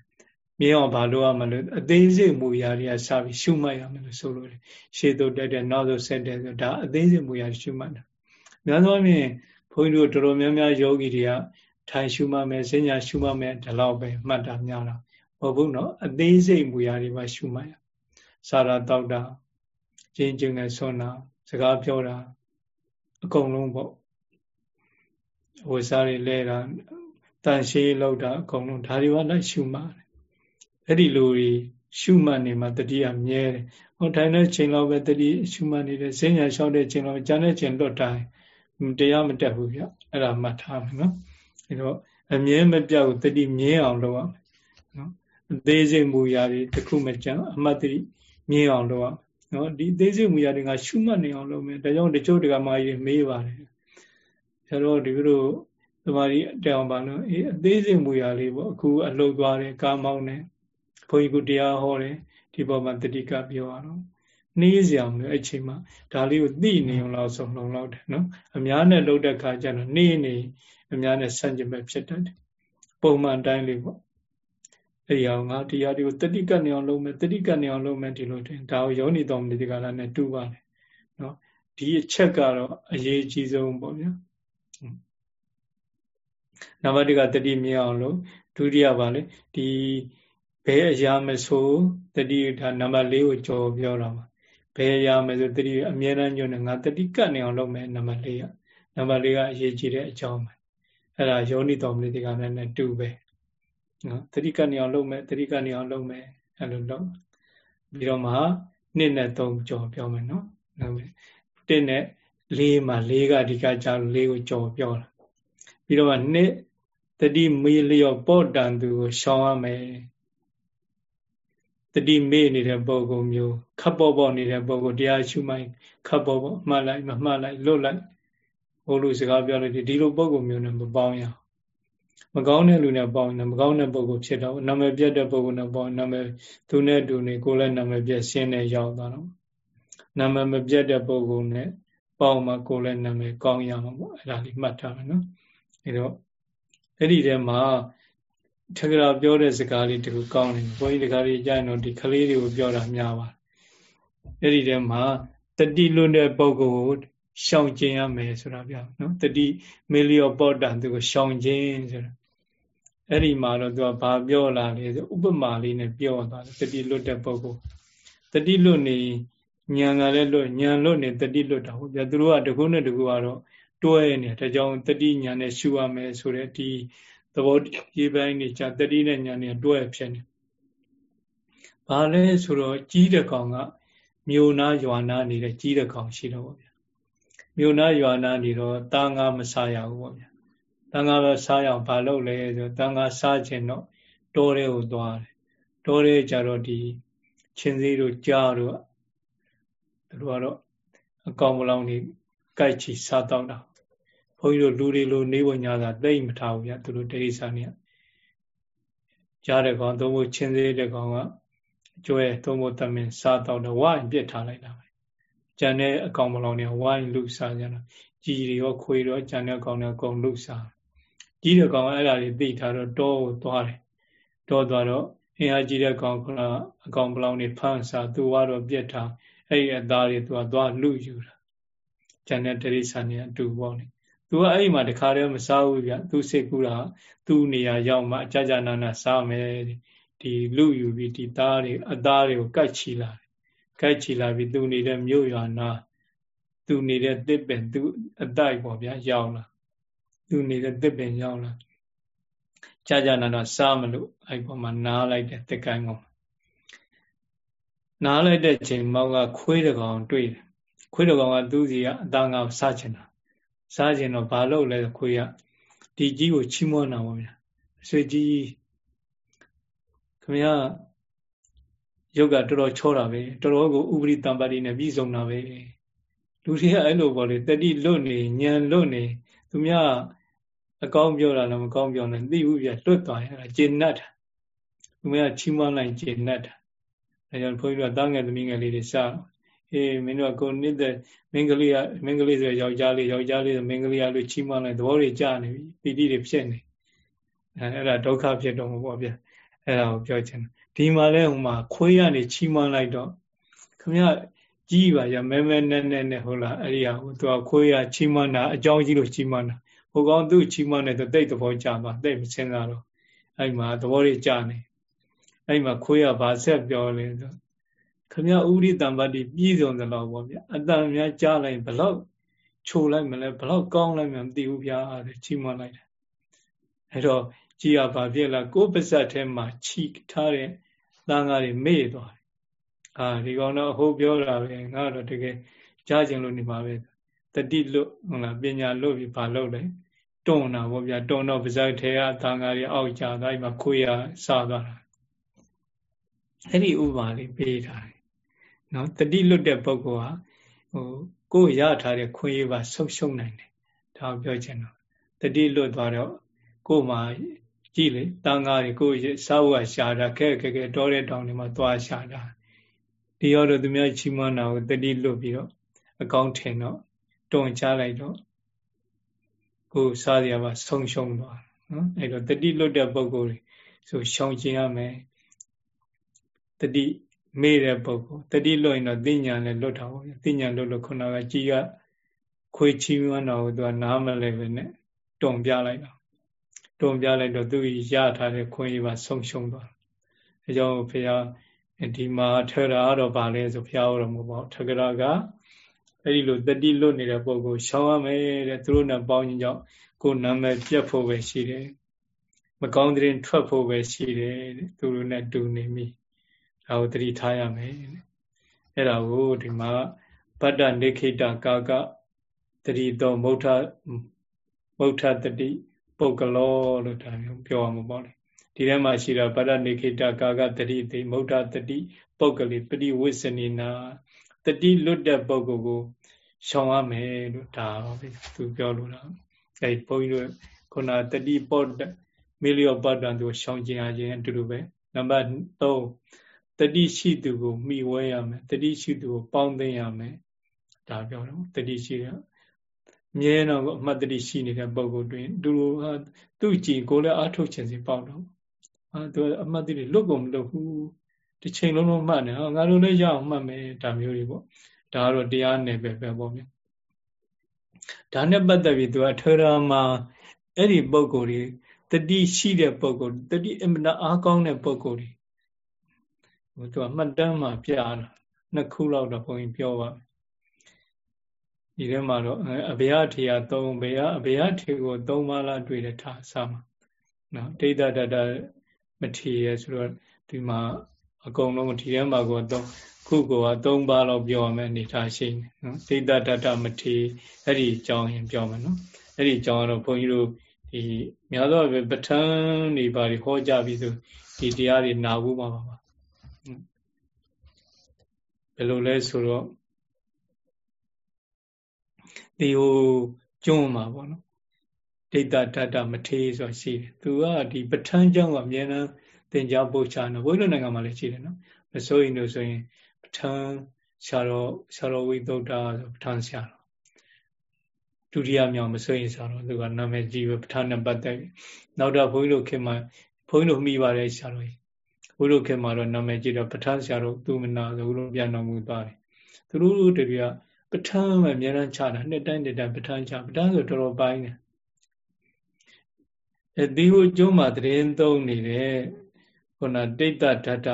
မြဲအောင်ဘာလုပ်ရမလဲအသေးစိတ်မူရာတွေကစပြီးရှုမှတ်ရမယ်လို့ဆိုလို့တယ်ရှေ့သို့တက်တဲ့နောက်သို့ဆက်တဲ့ဆိုဒါအသေးစိတ်မူရာရှုမှတ်တာများသောအားဖြင့်ဘုန်းကြီးတို့တော်တော်များများယောဂီတွေကထိုင်ရှုမှမယ်စဉ္ညာရှုမှမယ်ဒီလောက်ပဲမှတ်တာများတာမဟုတ်ဘူးနော်အသေးစိတ်မူရာတွေပါရှုမှတ်ရစာရတောက်တာကျင်းကျင်းနဲ့ဆွမ်းတာစကားပြောတာအကုန်လုံးပေါ့ဝိစားတွေလဲတာတန်ရှည်လောက်တာအကုန်လုံးဒါတွေကလည်းရှုမှတ် အဲ့ဒီလိုတွေရှုမှတ်နေမှာတတိယမြဲတယ်ဟောထိုင်တဲ့ချိန်လောက်ပဲတတိရှုမှတ်နေတယ်စဉ္ညာလျှောက်တဲ့ချိန်လောက်ကျန်တဲ့ချိန်လွတ်တိုင်းတရားမတက်ဘူးဗျအဲ့ဒါမှတ်ထားမယ်နော်အဲတော့အမြဲမပြောက်တတိမြဲအောင်လုပ်ရမယ်နော်အသေးစိတ်မူရာတွေတစ်ခုမကြံအမှတ်တတိမြဲအောင်လုပ်ရမယ်နော်ဒီအသေးစိတ်မူရာတွေကရှုမှတ်နေအောင်လုပ်မယ်ဒါကြောင့်တချို့တက္ကမကြီးမေးပါတယ်ဆရာတော်ဒီလိုသမာဓိတောင်ပါလို့အေးအသေးစိတ်မူရာလေးပေါ့အခုအလုပ်သွားတယ်ကားမောင်းတယ် ဘုန်းကြီးကတရားဟောတယ်ဒီပေါ်မှာတတိကပြောရတော့နေစရာမလိုအဲ့ချိန်မှာဒါလေးကိုသိနေအောင်လို့ဆုံးလုံးလောက်တယ်နော်အများနဲ့လှုပ်တဲ့ခါကျတော့နေနေအများနဲ့ဆန့်ကျင်ဘက်ဖြစ်တတ်တယ်ပုံမှန်တိုင်းလေးပေါ့အဲ့ဒီအောင်ငါတရားတွေကိုတတိကနေအောင်လုပ်မယ်တတိကနေအောင်လုပ်မယ်ဒီလိုတင်ဒါကိုယောနိတော်မူဒီကလာနဲ့တူပါတယ်နော်ဒီအချက်ကတော့အရေးကြီးဆုံးပေါ့ဗျာနံပါတ်1ကတတိမြင်အောင်လို့ဒုတိယပါလေဒီဘ ယ်အရာမဆိုတတိဒါနံပါတ်4ကိုကြော်ပြောတာပါဘယ်အရာမဆိုတတိအမြဲတမ်းညွှန်နေငါတတိကတ်နေအောင်လုပ်မယ်နံပါတ်4ကနံပါတ်4ကအရေးကြီးတဲ့အကြောင်းပဲအဲ့ဒါယောနိတော်မူဒီကနဲ့တူပဲနော်တတိကနေအောင်လုပ်မယ်တတိကနေအောင်လုပ်မယ်အဲ့လိုလုပ်ပြီးတော့မှနှစ်နဲ့သုံးကြော်ပြောမယ်နော်တစ်နဲ့လေးမှာလေးကအဓိကကြောင့်လေးကိုကြော်ပြောတာပြီးတော့မှနှစ်တတိမေးလျော့ပော့တန်သူကိုရှောင်ရမယ် တတိမေ့နေတဲ့ပုံကုမျိုးခပ်ပေါ်ပေါ်နေတဲ့ပုံကိုတရားရှုမှိုင်းခပ်ပေါ်ပေါ်မှတ်လိုက်မမှတ်လိုက်လွတ်လိုက်ဟိုလိုစကားပြောလို့ဒီလိုပုံကုမျိုးနဲ့မပေါင်းရအောင်မကောင်းတဲ့လူနဲ့ပေါင်းတယ်မကောင်းတဲ့ပုံကုဖြစ်တော့နာမည်ပြတ်တဲ့ပုံကုနဲ့ပေါင်းနာမည်သူနဲ့တူနေကိုယ်လည်းနာမည်ပြတ်ရှင်းနေရောက်သွားတော့နာမည်မပြတ်တဲ့ပုံကုနဲ့ပေါင်းမှကိုယ်လည်းနာမည်ကောင်းရမှာပေါ့အဲ့ဒါလေးမှတ်ထားမယ်နော်အဲတော့အဲ့ဒီထဲမှာ ထကရာပြောတဲ့စကားလေးတခုကောင်းတယ်ဘုန်းကြီးတကားလေးကြားရင်တော့ဒီကလေးတွေကိုပြောတာများပါတယ်အဲ့ဒီထဲမှာတတိလွတ်တဲ့ပုဂ္ဂိုလ်ရှောင်ကျင်ရမယ်ဆိုတာပြောနော်တတိမေလျောပောတန်သူကိုရှောင်ကျင်ဆိုတာအဲ့ဒီမှာတော့သူကဘာပြောလာလဲဆိုဥပမာလေးနဲ့ပြောသွားတယ်တတိလွတ်တဲ့ပုဂ္ဂိုလ်တတိလွတ်နေဉာဏ်ကလည်းလွတ်ဉာဏ်လွတ်နေတတိလွတ်တာဟုတ်ဗျာသူတို့ကတခုနဲ့တခုကတော့တွဲနေဒါကြောင့်တတိဉာဏ်နဲ့ရှုရမယ်ဆိုတဲ့ဒီသ ဘောကြီးပိုင်းနေကြတတိနဲ့ဉာဏ်နဲ့တွဲဖြစ်နေဘာလဲဆိုတော့ကြီးတဲ့ကောင်ကမြို့နာရွာနာနေတဲ့ကြီးတဲ့ကောင်ရှိတော့ဗျာမြို့နာရွာနာနေတော့တာငါမစားရဘူးပေါ့ဗျာတာငါပဲစားရအောင်ဘာလုပ်လဲဆိုတာငါစားခြင်းတော့တောထဲကိုသွားတယ်တောထဲကျတော့ဒီချင်းစည်းတို့ကြားတို့သူတို့ကတော့အကောင်မလောင်နေကြိုက်ချီစားတော့တာ ဘုန်းကြီးတို့လူတွေလိုနေဝညာသာသိမ့်မထားဘူးဗျာသူတို့တိရိစ္ဆာန်เนี่ยကြားတဲ့ကောင်သုံးဖို့ချင်းစည်းတဲ့ကောင်ကကျွဲသုံးဖို့တမင်စားတော့တော့ဝိုင်းပြစ်ထားလိုက်တာပဲကျန်တဲ့အကောင်မလောင်เนี่ยဝိုင်းလူစားကြတာကြည်တွေရောခွေရောကျန်တဲ့အကောင်တွေအကုန်လူစားကြီးတဲ့ကောင်အဲ့ဒါတွေသိထားတော့တောကိုသွားတယ်တောသွားတော့အင်အားကြီးတဲ့ကောင်ကအကောင်ပလောင်တွေဖမ်းစားသူကတော့ပြက်ထားအဲ့ဒီအသားတွေသူကသွားလူယူတာကျန်တဲ့တရိษံတွေအတူပေါ့လေ သူကအဲ့ဒီမှာတခါတည်းမစားဘူးဗျသူစိတ်ကူးတာသူ့နေရာရောက်မှအကြကြနာနာစားမယ်ဒီလူယူပြီးဒီသားတွေအသားတွေကိုကတ်ချီလာတယ်ကတ်ချီလာပြီးသူနေတဲ့မြို့ရွာနာသူနေတဲ့တစ်ပင်သူအတိုက်ပေါ့ဗျာရောက်လာသူနေတဲ့တစ်ပင်ရောက်လာကြကြနာနာစားမလို့အဲ့ပေါ်မှာနားလိုက်တဲ့တက်ကိုင်းကောင်နားလိုက်တဲ့ချိန်မောင်ကခွေးတကောင်တွေ့တယ်ခွေးတကောင်ကသူ့စီကအသားငါစားချင်တာ စားချင်တော့ဘာလုပ်လဲခွေးကဒီကြီးကိုချီးမွမ်းတာပေါ့ဗျာဆွေကြီးခင်ဗျားယုတ်ကတော်တော်ချောတာပဲတော်တော်ကိုဥပရိတံပါတိနဲ့ပြည့်စုံတာပဲလူတွေကအဲ့လိုပေါ့လေတတိလွတ်နေညံလွတ်နေသူများအကောင်းပြောတာလည်းမကောင်းပြောနဲ့သိဘူးပြလွတ်သွားရင်အဲ့ဒါကျေနပ်တာသူများချီးမွမ်းလိုက်ကျေနပ်တာအဲကြောင့်ဘုန်းကြီးတို့တားငယ်သမီးငယ်လေးတွေစ အေးမင်းတို့ကကိုနှစ်သက်မင်္ဂလိကမင်္ဂလိဆိုယောက်ျားလေးယောက်ျားလေးဆိုမင်္ဂလိကလို့ချီးမွမ်းလိုက်သဘောတွေကြာနေပြီပီတိတွေဖြစ်နေအဲအဲ့ဒါဒုက္ခဖြစ်တော့မှာပေါ့ဗျအဲ့ဒါကိုပြောချင်တယ်ဒီမှာလဲဟိုမှာခွေးရနေချီးမွမ်းလိုက်တော့ခမရကြီးပါရမဲမဲနဲ့နဲ့နဲ့ဟုတ်လားအဲ့ဒီဟာကိုသူကခွေးရချီးမွမ်းတာအကြောင်းကြီးလို့ချီးမွမ်းတာဟိုကောင်သူ့ချီးမွမ်းတဲ့သူတိတ်သဘောကျသွားတိတ်မစင်စားတော့အဲ့မှာသဘောတွေကျနေအဲ့မှာခွေးရဗာဆက်ပြောလဲဆို ခမရဥရိတံပတ္တိပြည်စုံသလောက်ပေါ့ဗျအတန်များကြားလိုက်ဘလောက်ချိုလိုက်မလဲဘလောက်ကောင်းလိုက်မှမသိဘူးဗျာတဲ့ချီးမွမ်းလိုက်တယ်အဲ့တော့ကြည်ရပါဖြစ်လားကိုယ်ပါဇက်ထဲမှာခြိထားတဲ့သံဃာတွေမေ့သွားတယ်အာဒီကောင်တော့ဟုတ်ပြောတာပဲငါတော့တကယ်ကြားကျင်လို့နေမှာပဲတတိလွတ်ဟုတ်လားပညာလွတ်ပြီးဘာလုပ်လဲတွန်းတာဗောဗျာတွန်းတော့ပါဇက်ထဲကသံဃာတွေအောက်ကျသွားပြီးမှခွေးရစသွားတာအဲ့ဒီဥပါလေးပေးထားတယ် နော်တတိလွတ်တဲ့ပုဂ္ဂိုလ်ဟာဟိုကိုယ်ရထားတဲ့ခွင့်ရပါဆုပ်ရှုံနိုင်တယ်ဒါပြောချင်တော့တတိလွတ်သွားတော့ကိုယ်မှာကြည့်လေတန်ဃာတွေကိုစားဖို့ရှာတာခဲခဲခဲတောတဲ့တောင်တွေမှာသွားရှာတာဒီရောတော့သူများချီးမွမ်းတာကိုတတိလွတ်ပြီးတော့အကောင့်ထင်တော့တွန်ချလိုက်တော့ကိုယ်စားရပါဆုံးရှုံးသွားနော်အဲ့တော့တတိလွတ်တဲ့ပုံကိုယ်ဆိုရှောင်ကျင်ရမယ်တတိ မေ့တဲ့ပုဂ္ဂိုလ်တတိလွတ်ရင်တော့သိညာလည်းလွတ်တာပေါ့သိညာလွတ်လို့ခုနကကြီးကခွေချီးမွမ်းတော်ကိုသူကနားမလဲပဲနဲ့တုံပြလိုက်တော့တုံပြလိုက်တော့သူရထားတဲ့ခွင့်ရပါဆုံးရှုံးသွားအဲကြောင့်ဘုရားဒီမှာထေရတော့ဗာလဲဆိုဘုရားတော်မူပေါ့ထကရာကအဲ့ဒီလိုတတိလွတ်နေတဲ့ပုဂ္ဂိုလ်ရှောင်းရမယ်တဲ့သူတို့နဲ့ပေါင်းရင်ကြောင့်ကိုယ်နာမည်ပြတ်ဖို့ပဲရှိတယ်မကောင်းတဲ့ထွက်ဖို့ပဲရှိတယ်သူတို့နဲ့တူနေပြီ ဒါကိုတတိထားရမယ်အဲ့ဒါကိုဒီမှာဗတ္တနေခိတကာကတတိတော်မௌထမௌထတတိပုဂ္ဂလောလို့ဒါမျိုးပြောရမှာပေါ့လေဒီထဲမှာရှိတာဗတ္တနေခိတကာကတတိတိမௌထတတိပုဂ္ဂလိပရိဝိစနိနာတတိလွတ်တဲ့ပုဂ္ဂိုလ်ကိုရှောင်ရမယ်လို့ဒါပါပဲသူပြောလို့လားအဲဘုန်းကြီးတို့ခုနတတိပော့မီလီယောပတ်တန်သူရှောင်ကျင်ရခြင်းအတူတူပဲနံပါတ်3 တတိရှိသူကိုမှီဝဲရမယ်တတိရှိသူကိုပေါင်းသိရမယ်ဒါပြောတော့တတိရှိရမြဲတော့အမှတ်တတိရှိနေတဲ့ပုံကိုတွင်သူတို့ဟာသူ့ကြည်ကိုလည်းအားထုတ်ခြင်းစီပေါက်တော့အာသူအမှတ်တတိလွတ်ကုန်မလွတ်ဘူးတစ်ချိန်လုံးလုံးမှတ်နေဟောငါတို့လည်းရအောင်မှတ်မယ်ဒါမျိုးတွေပေါ့ဒါကတော့တရားနယ်ပဲပဲပေါ့ဗျဒါနဲ့ပတ်သက်ပြီးသူကထေရမှာအဲ့ဒီပုံကိုယ်တွေတတိရှိတဲ့ပုံကိုယ်တတိအမှန်အားကောင်းတဲ့ပုံကိုယ်တွေဟို သူကမှတ်တမ်းမှာပြတာနှစ်ခုလောက်တော့ဘုန်းကြီးပြောပါမယ်ဒီထဲမှာတော့အဘယထေယ၃ဘယအဘယထေကို၃ပါးလားတွေ့တယ်ထားစမှာနော်ဒိဋ္ဌတတမထေရဆိုတော့ဒီမှာအကုန်လုံးဒီထဲမှာကတော့ခုကော၃ပါးလောက်ပြောရမယ်အနေထားရှိနေနော်ဒိဋ္ဌတတမထေအဲ့ဒီအကြောင်းရင်ပြောမယ်နော်အဲ့ဒီအကြောင်းကတော့ဘုန်းကြီးတို့ဒီများသောပဲပဋ္ဌာန်းတွေပါဟောကြပြီးဆိုဒီတရားတွေနာဖို့မှာပါပါဘ ယ်လိုလဲဆိုတော့ဒီဟိုကျွန်းမှာပေါ့နော်ဒိဋ္ဌတတမထေးဆိုတာရှိတယ်သူကဒီပဋ္ဌာန်းကျောင်းကအမြဲတမ်းသင်ကြားပို့ချနော်ဘုရားနိုင်ငံမှာလည်းရှိတယ်နော်မစိုးရင်လို့ဆိုရင်ပဋ္ဌာန်းဆရာတော်ဆရာတော်ဝိသုဒ္ဓဆိုပဋ္ဌာန်းဆရာတော်ဒုတိယမြောက်မစိုးရင်ဆရာတော်သူကနာမည်ကြီးပဲပဋ္ဌာန်းနဲ့ပတ်သက်ပြီးနောက်တော့ဘုန်းကြီးတို့ခင်မှာဘုန်းကြီးတို့မှီပါတယ်ဆရာတော်ကြီး ဘုန်းကြီးတို့ခင်မှာတော့နာမည်ကြီးတော့ပဋ္ဌာန်းဆရာတော်သူမနာဆိုဘုန်းကြီးတို့ပြန်တော်မူသွားတယ်သူတို့တည်းကပဋ္ဌာန်းပဲအများအားချတာနှစ်တိုင်းတစ်တိုင်းပဋ္ဌာန်းချပဋ္ဌာန်းဆိုတော်တော်ပိုင်းတယ်အဲဒီဟိုကျုံးမှာတရင်သုံးနေတဲ့ခုနတိတ်တဓာတ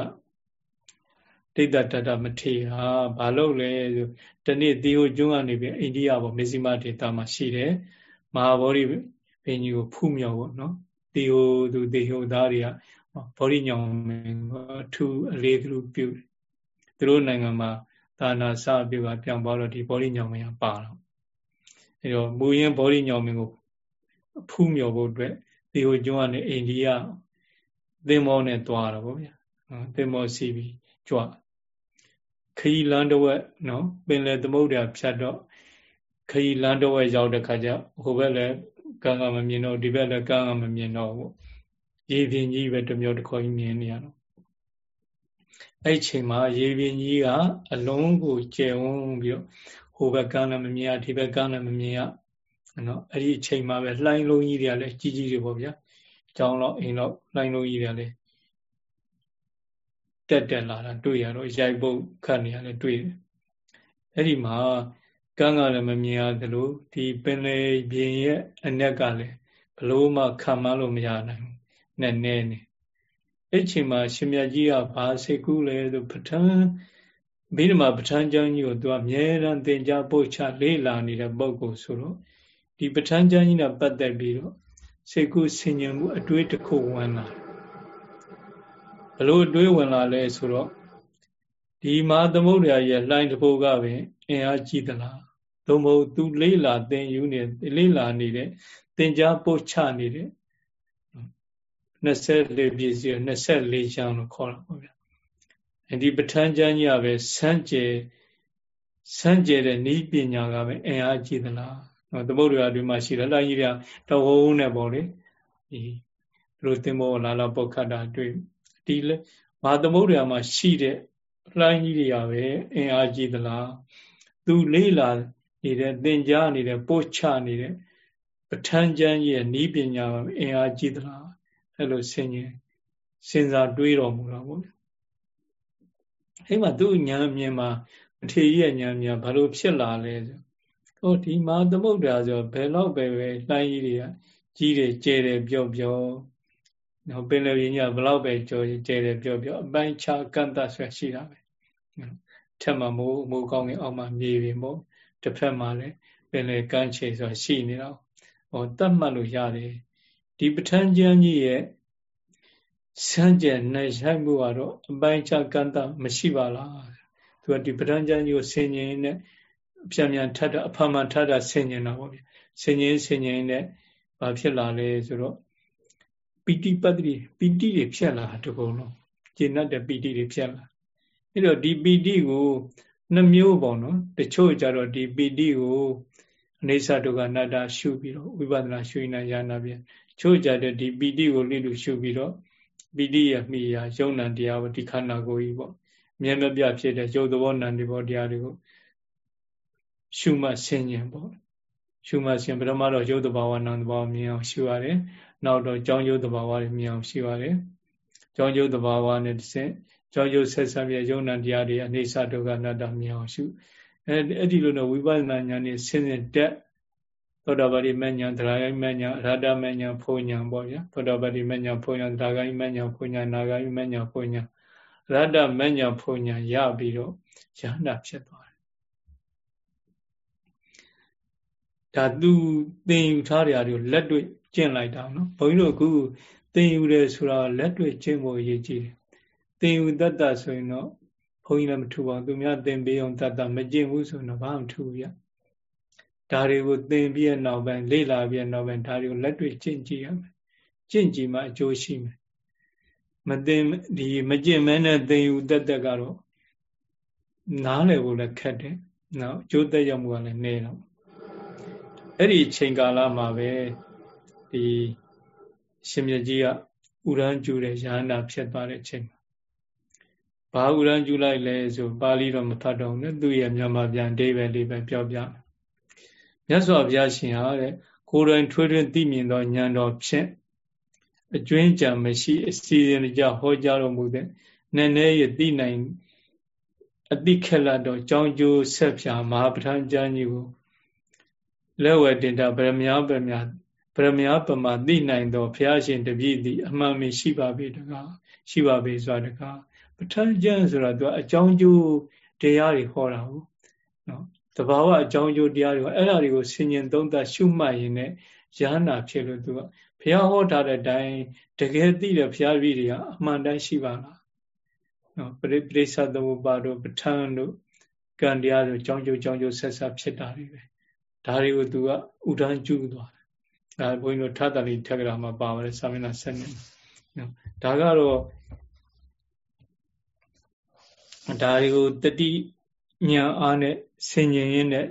တိတ်တဓာတမထေဟာဘာလို့လဲဆိုတနေ့ဒီဟိုကျုံးကနေပြီးအိန္ဒိယပေါ့မေဇိမဒေတာမှာရှိတယ်မဟာဗောဓိဘိညာဉ်ကိုဖူးမြော်ပေါ့နော်ဒီဟိုသူဒီဟိုသားတွေက ဗောဓိညောင်မင်းအထူးအလေးသူပြုသူတို့နိုင်ငံမှာသာနာစပြုကပြောင်းသွားတော့ဒီဗောဓိညောင်မင်းပါတော့အဲတော့မူရင်းဗောဓိညောင်မင်းကိုဖူးမြော်ဖို့အတွက်ဒီဟိုကျွန်းကနေအိန္ဒိယသင်္ဘောနဲ့သွားတော့ဗောဗျာသင်္ဘောစီးပြီးကြွခရီးလမ်းတစ်ဝက်နော်ပင်လယ်သမုဒ္ဒရာဖြတ်တော့ခရီးလမ်းတစ်ဝက်ရောက်တဲ့ခါကျဟိုဘက်လည်းကံကမမြင်တော့ဒီဘက်လည်းကံကမမြင်တော့ဘူး ရေပြင်ကြီးပဲတမျိုးတစ်ခေါ်ကြီးမြင်နေရတော့အဲ့ချိန်မှာရေပြင်ကြီးကအလုံးကိုကျယ်ဝန်းပြီးတော့ဟိုဘက်ကန်းလည်းမမြင်ရဒီဘက်ကန်းလည်းမမြင်ရနော်အဲ့ဒီအချိန်မှာပဲလှိုင်းလုံးကြီးတွေကလည်းကြီးကြီးတွေပေါ့ဗျာကျောင်းတော့အိမ်တော့လှိုင်းလုံးကြီးတွေကလည်းတက်တက်လာတာတွေ့ရတော့ရိုက်ပုတ်ခတ်နေရလဲတွေ့တယ်အဲ့ဒီမှာကန်းကလည်းမမြင်ရသလိုဒီပင်လေပြင်ရဲ့အနက်ကလည်းဘလို့မှခံမလို့မရနိုင်ဘူး နဲ့နဲနေအဲ့ချိန်မှာရှင်မြတ်ကြီးကဘာစိတ်ကူးလဲဆိုပဋ္ဌာန်းဘိဓမ္မာပဋ္ဌာန်းကျမ်းကြီးကိုသူကအမြဲတမ်းသင်ကြားပို့ချလေးလာနေတဲ့ပုဂ္ဂိုလ်ဆိုတော့ဒီပဋ္ဌာန်းကျမ်းကြီးနဲ့ပတ်သက်ပြီးတော့စိတ်ကူးဆင်ញံမှုအတွေးတစ်ခုဝင်လာဘလို့အတွေးဝင်လာလဲဆိုတော့ဒီမာသမုဒ္ဒရာရဲ့လှိုင်းတစ်ပုဒ်ကပင်အင်အားကြီးသလားသို့မဟုတ်သူလေးလာသင်ယူနေလေးလာနေတဲ့သင်ကြားပို့ချနေတဲ့ 24ပြည့်စုံ24ချောင်းလို့ခေါ်တာပေါ့ဗျာအဲဒီပဋ္ဌာန်းကျမ်းကြီးကပဲစမ်းကြယ်စမ်းကြယ်တဲ့ဤပညာကပဲအင်အားကြီးသလားနော်သမုဒ္ဒရာတွေမှာရှိတယ်လိုက်ကြီးတဝုံနဲ့ပေါ့လေဒီသူတို့သင်္ဘောလာလာပုတ်ခတ်တာတွေ့ဒီလေမဟာသမုဒ္ဒရာမှာရှိတဲ့လှိုင်းကြီးတွေကပဲအင်အားကြီးသလားသူလေးလာနေတဲ့သင်ကြားနေတဲ့ပို့ချနေတဲ့ပဋ္ဌာန်းကျမ်းကြီးရဲ့ဤပညာအင်အားကြီးသလား အဲ့လိုဆင်ញင်စဉ်းစားတွေးတော်မူတာပေါ့အဲ့မှာသူ့ဉာဏ်မြင်မှာအထေကြီးရဲ့ဉာဏ်မြင်ဘာလို့ဖြစ်လာလဲဆိုဟိုဒီမှာသမုဒ္ဒရာဆိုဘယ်တော့ပဲပဲလှိုင်းကြီးတွေကကြီးတယ်ကျဲတယ်ပြော့ပြော့နော်ပင်လယ်ပြင်ကြီးကဘလောက်ပဲကြောကျဲတယ်ပြော့ပြော့အပိုင်းခြားကန့်တတ်ဆွဲရှိတာပဲထက်မှမိုးမိုးကောင်းကင်အောက်မှာမြေပြင်ပေါ့တစ်ဖက်မှာလည်းပင်လယ်ကမ်းခြေဆိုရှိနေတော့ဟောတတ်မှတ်လို့ရတယ် ဒီပဋ္ဌာန်းကျမ်းကြီးရဲ့စံကြယ်နိုင်ဆိုင်မှုကတော့အပိုင်းခြားကန့်တမရှိပါလားသူကဒီပဋ္ဌာန်းကျမ်းကြီးကိုဆင်ញင်နဲ့အပြန်ပြန်ထပ်တာအဖမှန်ထပ်တာဆင်ញင်တာပေါ့ဗျဆင်ញင်ဆင်ញင်နဲ့ဘာဖြစ်လာလဲဆိုတော့ပီတိပတ္တိပီတိတွေဖြစ်လာတကုံလုံးကျင့်တတ်တဲ့ပီတိတွေဖြစ်လာအဲ့တော့ဒီပီတိကို နှမျိုးပေါ့နော်တချို့ကြတော့ဒီပီတိကိုအနေဆဒုက္ခအနတ္တရှုပြီးတော့ဝိပဿနာရှုနေရနာပြန် ချို့ကြတဲ့ဒီပီတိကိုလိလူရှုပြီးတော့ပီတိရမိရာယုံ nant တရားကိုဒီခန္ဓာကိုယ်ကြီးပေါ့မြဲမပြဖြစ်တဲ့ရုပ်သဘောနံဒီဘောတရားတွေကိုရှုမှတ်ဆင်ញင်ပေါ့ရှုမှတ်ဆင်ပထမတော့ရုပ်တဘာဝနံတဘာဝမြင်အောင်ရှုရတယ်နောက်တော့ကြောင်းရုပ်တဘာဝတွေမြင်အောင်ရှုရတယ်ကြောင်းရုပ်တဘာဝနဲ့တစ်ဆင့်ကြောင်းရုပ်ဆက်ဆက်ပြရုံဏတရားတွေအနေစာဒုက္ခအနတ္တမြင်အောင်ရှုအဲအဲ့ဒီလိုတော့ဝိပဿနာဉာဏ်နဲ့ဆင်းရဲတက် သောတာပတိမဉ္ဇဉ်သရဂိမဉ္ဇဉ်အရဟတမဉ္ဇဉ်ဖုန်ဉ္ဇဉ်ပေါ့ဗျာသောတာပတိမဉ္ဇဉ်ဖုန်ဉ္ဇဉ်သရဂိမဉ္ဇဉ်ဖုန်ဉ္ဇဉ်နာဂိမဉ္ဇဉ်ဖုန်ဉ္ဇဉ်ရတ္တမဉ္ဇဉ်ဖုန်ဉ္ဇဉ်ရပြီးတော့ယန္တာဖြစ်သွားတယ်ဒါသူသင်ယူထားတဲ့အရာတွေကိုလက်တွေ့ကျင့်လိုက်တာနော်ဘုန်းကြီးတို့အခုသင်ယူတယ်ဆိုတာလက်တွေ့ကျင့်ဖို့အရေးကြီးတယ်သင်ယူတတ်တာဆိုရင်တော့ဘုန်းကြီးလည်းမထူပါဘူးသူများသင်ပေးအောင်တတ်တာမကျင့်ဘူးဆိုရင်တော့ဘာမှမထူဘူးဗျ ဒါတွေကိုသင်ပြီးနောက်ပိုင်းလေ့လာပြီးနောက်ပိုင်းဒါတွေကိုလက်တွေ့ကျင့်ကြည့်ရမယ်ကျင့်ကြည့်မှအကျိုးရှိမယ်မသင်ဒီမကျင့်မဲနဲ့သင်ယူတတ်တဲ့ကတော့နားလည်ဖို့လည်းခက်တယ်နော်အကျိုးသက်ရောက်မှုကလည်းနည်းတော့အဲ့ဒီချိန်ကာလမှာပဲဒီရှင်မြတ်ကြီးကဥရန်ကျူတဲ့ရဟန္တာဖြစ်သွားတဲ့ချိန်ဘာဥရန်ကျူလိုက်လဲဆိုပါဠိတော့မဖတ်တော့ဘူးနဲ့သူ့ရဲ့မြန်မာပြန်အဓိပ္ပာယ်လေးပဲပြောပြမယ် မြတ်စွာဘုရားရှင်ဟာတဲ့ကိုယ်တိုင်ထွေးထွင်းသိမြင်သောဉာဏ်တော်ဖြင့်အကျွင်းကြံမရှိ အစီအစဉ်ကြဟောကြားတော်မူတဲ့နည်းနည်းရသိနိုင်အတိခက်လာတော့ကြောင်းကျိုးဆက်ဖြာမဟာပဋ္ဌာန်းကျမ်းကြီးကိုလက်ဝဲတင်တာဗရမယဗရမယဗရမယပမာသိနိုင်သောဘုရားရှင်တပည့်သည်အမှန်မရှိပါပေတကားရှိပါပေစွာတကားပဋ္ဌာန်းကျမ်းဆိုတာသူကအကြောင်းကျိုးတရားတွေဟောတာဟုတ်နော် တဘာဝအကြောင်းကျိုးတရားတွေအဲ့ဒါတွေကိုဆင်ញင်သုံးသပ်ရှုမှတ်ရင်လည်းရဟနာဖြစ်လို့သူကဘုရားဟောထားတဲ့အတိုင်းတကယ်သိတဲ့ဘုရားပြည်တွေကအမှန်တမ်းရှိပါလားနော်ပရိပရိသသမုပ္ပါတို့ပဋ္ဌာန်းတို့ကံတရားတို့ကြောင်းကျိုးကြောင်းကျိုးဆက်ဆက်ဖြစ်တာတွေပဲဒါတွေကိုသူကဥဒန်းကျူးသွားတယ်ဒါဘုန်းကြီးတို့ထတလီထက်ကရာမှာပါပါတယ်စာမျက်နှာ7နှစ်နော်ဒါကတော့ဒါတွေကိုတတိ ညာအားနဲ့ဆင်ញင်ရင်းနဲ့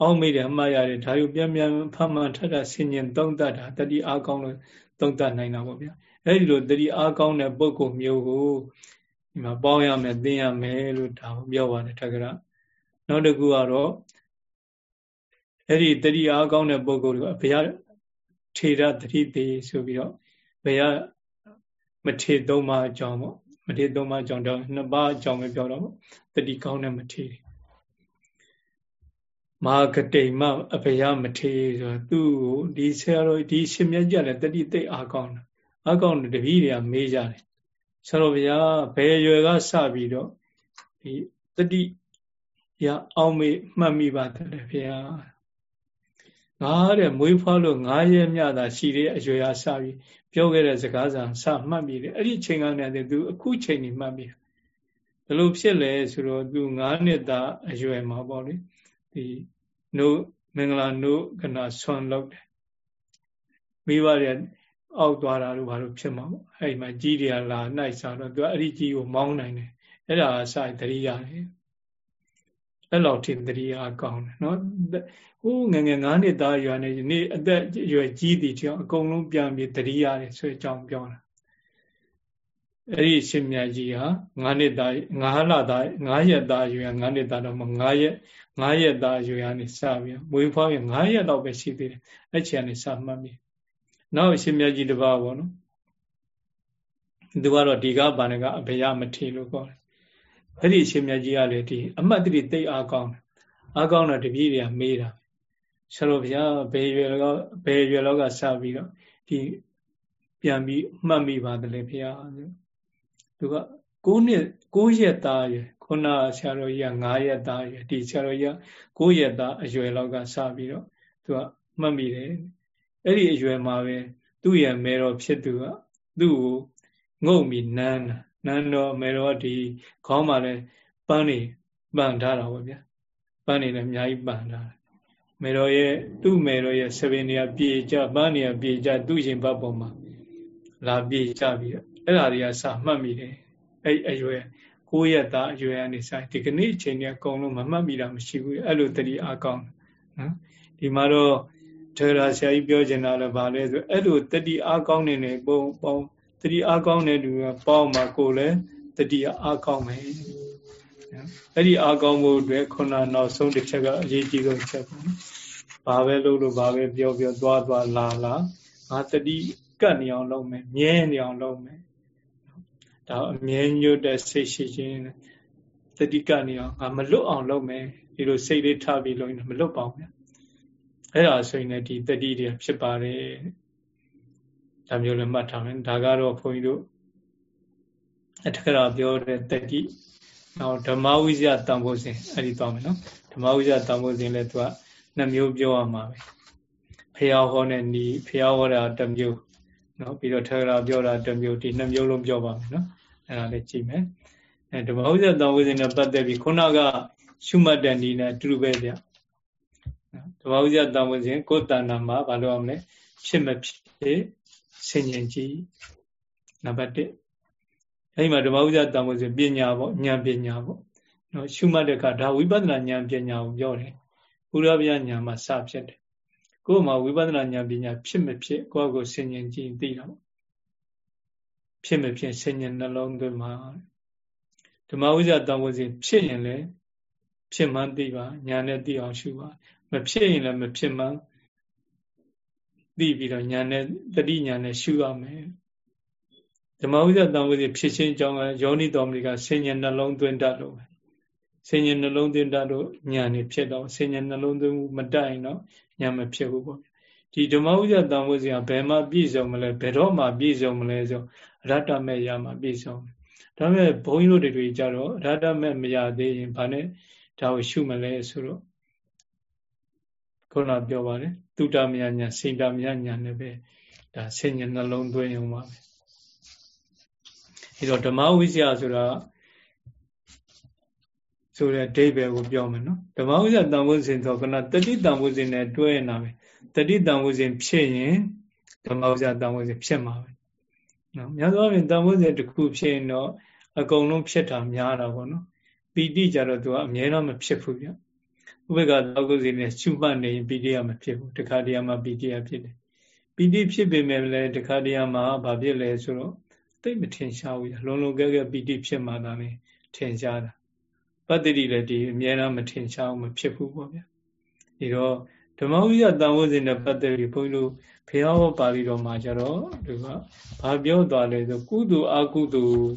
အောက်မိတယ်အမှားရတယ်ဒါကိုပြန်ပြန်ဖတ်မှန်ထထဆင်ញင်သုံးတတ်တာတတိအားကောင်းလို့သုံးတတ်နိုင်တာပေါ့ဗျာအဲဒီလိုတတိအားကောင်းတဲ့ပုဂ္ဂိုလ်မျိုးကိုဒီမှာပေါင်းရမယ်သိရမယ်လို့ဒါကိုပြောပါတယ်ထက်ကရာနောက်တစ်ခုကတော့အဲ့ဒီတတိအားကောင်းတဲ့ပုဂ္ဂိုလ်တွေကဘုရားထေရတတိသေးဆိုပြီးတော့ဘုရားမထေသုံးပါးအကြောင်းပေါ့မ ထေသုံးပါးအကြောင်းတော့နှစ်ပါးအကြောင်းပဲပြောတော့တတိကောင်းတဲ့မထေမာဂတိမအဘယမထေဆိုသူ့ကိုဒီဆရာတော်ဒီရှင်မြတ်ကြလည်းတတိသိအားကောင်းတယ်အားကောင်းတဲ့တပည့်တွေကမေးကြတယ်ဆရာတော်ဘုရားဘယ်ရွယ်ကစပြီးတော့ဒီတတိရအောင်မေမှတ်မိပါတယ်ဘုရား ငါတဲ့မွေးဖွားလို့ငါးရက်မြတာရှိတဲ့အရွယ်အစပြီးပြောခဲ့တဲ့စကားစာစမှတ်မိတယ်အဲ့ဒီချိန်ကနေတည်းသူအခုချိန်နေမှတ်မိတယ်ဘယ်လိုဖြစ်လဲဆိုတော့သူ9နှစ်သားအရွယ်မှာပေါ့လေဒီနို့မင်္ဂလာနို့ကနာဆွန်လောက်တယ်မိဘတွေအောက်သွားတာလို့ဘာလို့ဖြစ်မှာပေါ့အဲ့ဒီမှာကြီးတွေကလာနိုင်စားတော့သူအဲ့ဒီကြီးကိုမောင်းနိုင်တယ်အဲ့ဒါအစာတတိရတယ် အဲ့လောက်ထိတတိယကောင်းတယ်နော်ဟိုးငငယ်9နှစ်သားရွာနေနေ့အသက်ရွယ်ကြီးသည်ကြောင့်အကုန်လုံးပြန်ပြီးတတိရတယ်ဆိုအကြောင်းပြောတာအဲ့ဒီရှင်မြတ်ကြီးဟာ9နှစ်သား9လသား9ရက်သားရွယ်9နှစ်သားတော့မ9ရက်9ရက်သားရွယ်ကနေစပြီးမွေးဖွားရင်9ရက်တော့ပဲရှိသေးတယ်အဲ့ချိန်ကနေစမှတ်ပြီးနောက်ရှင်မြတ်ကြီးတပါးပေါ့နော်သူကတော့ဒီကဘာနကအဘယမထေလို့ခေါ်တယ် အဲ့ဒီရှင်မြတ်ကြီးကလေဒီအမှတ်တရသိအားကောင်းတယ်အားကောင်းတော့တပည့်တွေကမေးတာဆရာတော်ဘုရားဘယ်ရွယ်လောဘယ်ရွယ်လောကစပြီးတော့ဒီပြန်ပြီးမှတ်မိပါတယ်လေဘုရားသူက9နှစ်9ရက်သားရွယ်ခုနဆရာတော်ကြီးက9ရက်သားရွယ်ဒီဆရာတော်ကြီးက9ရက်သားအရွယ်လောက်ကစပြီးတော့သူကမှတ်မိတယ်အဲ့ဒီအရွယ်မှာပဲသူ့ရဲ့မေတော်ဖြစ်သူကသူ့ကိုငုံပြီးနန်းတာ နန်းတော်မေတော်ဒီခေါင်းမှာလည်းပန်းနေပန်ထားတာပေါ့ဗျာပန်းနေလည်းအများကြီးပန်ထားတယ်မေတော်ရဲ့သူ့မေတော်ရဲ့ဆပင်တွေကပြေကြပန်းတွေကပြေကြသူ့ရှင်ဘတ်ပေါ်မှာလာပြေကြပြီးအဲ့ဒါတွေကစမှတ်မိတယ်အဲ့အရွယ်9ရက်သားအရွယ်အနေဆိုင်ဒီကနေ့အချိန်နဲ့အကုန်လုံးမမှတ်မိတာမရှိဘူးအဲ့လိုတတိအားကောင်းနော်ဒီမှာတော့ထေရဆရာကြီးပြောချင်တာလည်းဗာလဲဆိုအဲ့လိုတတိအားကောင်းနေနေပုံပေါင်း တတိအားကောင်းတဲ့လူကပေါင်းမှာကိုယ်လည်းတတိအားကောင်းမယ်အဲ့ဒီအားကောင်းဖို့အတွက်ခုနနောက်ဆုံးတစ်ချက်ကအရေးကြီးဆုံးချက်ပေါ့ဘာပဲလုပ်လို့ဘာပဲပြောပြောသွားသွားလာလာငါတတိကတ်နေအောင်လုပ်မယ်မြဲနေအောင်လုပ်မယ်ဒါအမြဲညွတ်တဲ့စိတ်ရှိခြင်းတတိကနေအောင်ငါမလွတ်အောင်လုပ်မယ်ဒီလိုစိတ်လေးထားပြီးလုပ်ရင်မလွတ်ပါဘူးဗျအဲ့ဒါဆိုရင်လည်းဒီတတိတွေဖြစ်ပါတယ် ဒါမျိုးလည်းမှတ်ထားမယ်ဒါကတော့ဘုန်းကြီးတို့အထက်ကရာပြောတဲ့တတိနောက်ဓမ္မဝိဇ္ဇတန်ဖိုးစဉ်အဲ့ဒီသွားမယ်နော်ဓမ္မဝိဇ္ဇတန်ဖိုးစဉ်လည်းသူကနှစ်မျိုးပြောရမှာပဲဖះဟောတဲ့နီးဖះဟောတာတစ်မျိုးနော်ပြီးတော့ထက်ကရာပြောတာတစ်မျိုးဒီနှစ်မျိုးလုံးပြောပါမယ်နော်အဲ့ဒါလေးကြည့်မယ်အဲဓမ္မဝိဇ္ဇတန်ဖိုးစဉ်နဲ့ပတ်သက်ပြီးခုနကရှုမှတ်တဲ့နီးနဲ့အတူတူပဲဗျဓမ္မဝိဇ္ဇတန်ဖိုးစဉ်ကိုယ်တဏ္ဍာမှာဘာလို့အောင်လဲဖြစ်မဖြစ် ဆင်ញင်ကြည့်နံပါတ်1အဲဒီမှာဓမ္မဥစ္စာတန်ဖို့ဆိုပညာပေါ့ဉာဏ်ပညာပေါ့နော်ရှုမှတ်တဲ့အခါဒါဝိပဿနာဉာဏ်ပညာကိုပြောတယ်ဘုရားဗျာဉာဏ်မှာစဖြစ်တယ်ကိုယ်မှာဝိပဿနာဉာဏ်ပညာဖြစ်မဖြစ်ကိုယ့်ကိုဆင်ញင်ကြည့်သိတာပေါ့ဖြစ်မဖြစ်ဆင်ញင်နှလုံးသွင်းမှာဓမ္မဥစ္စာတန်ဖို့စီဖြစ်ရင်လည်းဖြစ်မှန်းသိပါဉာဏ်နဲ့သိအောင်ရှုပါမဖြစ်ရင်လည်းမဖြစ်မှန်း သိပြီးတော့ညာနဲ့တတိညာနဲ့ရှုရမယ်ဓမ္မဝိဇ္ဇတံဝိဇ္ဇဖြစ်ချင်းကြောင်းကယောနိတော်မီကဆင်ញနှလုံးသွင်းတတ်လို့ပဲဆင်ញနှလုံးသွင်းတတ်လို့ညာနေဖြစ်တော့ဆင်ញနှလုံးသွင်းမှုမတိုင်တော့ညာမဖြစ်ဘူးပေါ့ဒီဓမ္မဝိဇ္ဇတံဝိဇ္ဇကဘယ်မှာပြည့်စုံမလဲဘယ်တော့မှပြည့်စုံမလဲဆိုအရတ္တမဲ့ရမှာပြည့်စုံဒါပေမဲ့ဘုန်းကြီးတို့တွေကြတော့အရတ္တမဲ့မရသေးရင်ဘာနဲ့ဒါကိုရှုမလဲဆိုတော့ခုနပြောပါတယ် တုတမယညာစိတ်တမယညာနဲ့ပဲဒါဆင်ញနှလုံးသွင်းရုံပါပဲအဲတော့ဓမ္မဝိဇ္ဇာဆိုတာဆိုတဲ့ဒိဗ္ဗေကိုပြောမယ်နော်ဓမ္မဝိဇ္ဇာတန်ဖိုးစဉ်ဆိုကနတတိတန်ဖိုးစဉ်နဲ့တွဲနေတာပဲတတိတန်ဖိုးစဉ်ဖြစ်ရင်ဓမ္မဝိဇ္ဇာတန်ဖိုးစဉ်ဖြစ်မှာပဲနော်များသောအားဖြင့်တန်ဖိုးစဉ်တစ်ခုဖြစ်ရင်တော့အကုန်လုံးဖြစ်တာများတာပေါ့နော်ပီတိကြတော့သူကအမြဲတမ်းမဖြစ်ဘူးဗျ ဥပေက္ခသောကုစီနဲ့ရှုမှတ်နေရင်ပီတိကမဖြစ်ဘူးတခါတည်းမှာပီတိကဖြစ်တယ်ပီတိဖြစ်ပေမဲ့လည်းတခါတည်းမှာဘာဖြစ်လဲဆိုတော့သိမထင်ရှားဘူးလုံးလုံးကဲကဲပီတိဖြစ်မှသာလေထင်ရှားတာပတ္တိလည်းဒီအမြဲတမ်းမထင်ရှားဘူးမဖြစ်ဘူးပေါ့ဗျာဒီတော့ဓမ္မဝိယတန်ဝစဉ်နဲ့ပတ်သက်ပြီးဘုန်းကြီးတို့ဖះဟောပါဠိတော်မှာကျတော့ဒီကဘာပြောသွားလဲဆိုကုသိုလ်အကုသိုလ်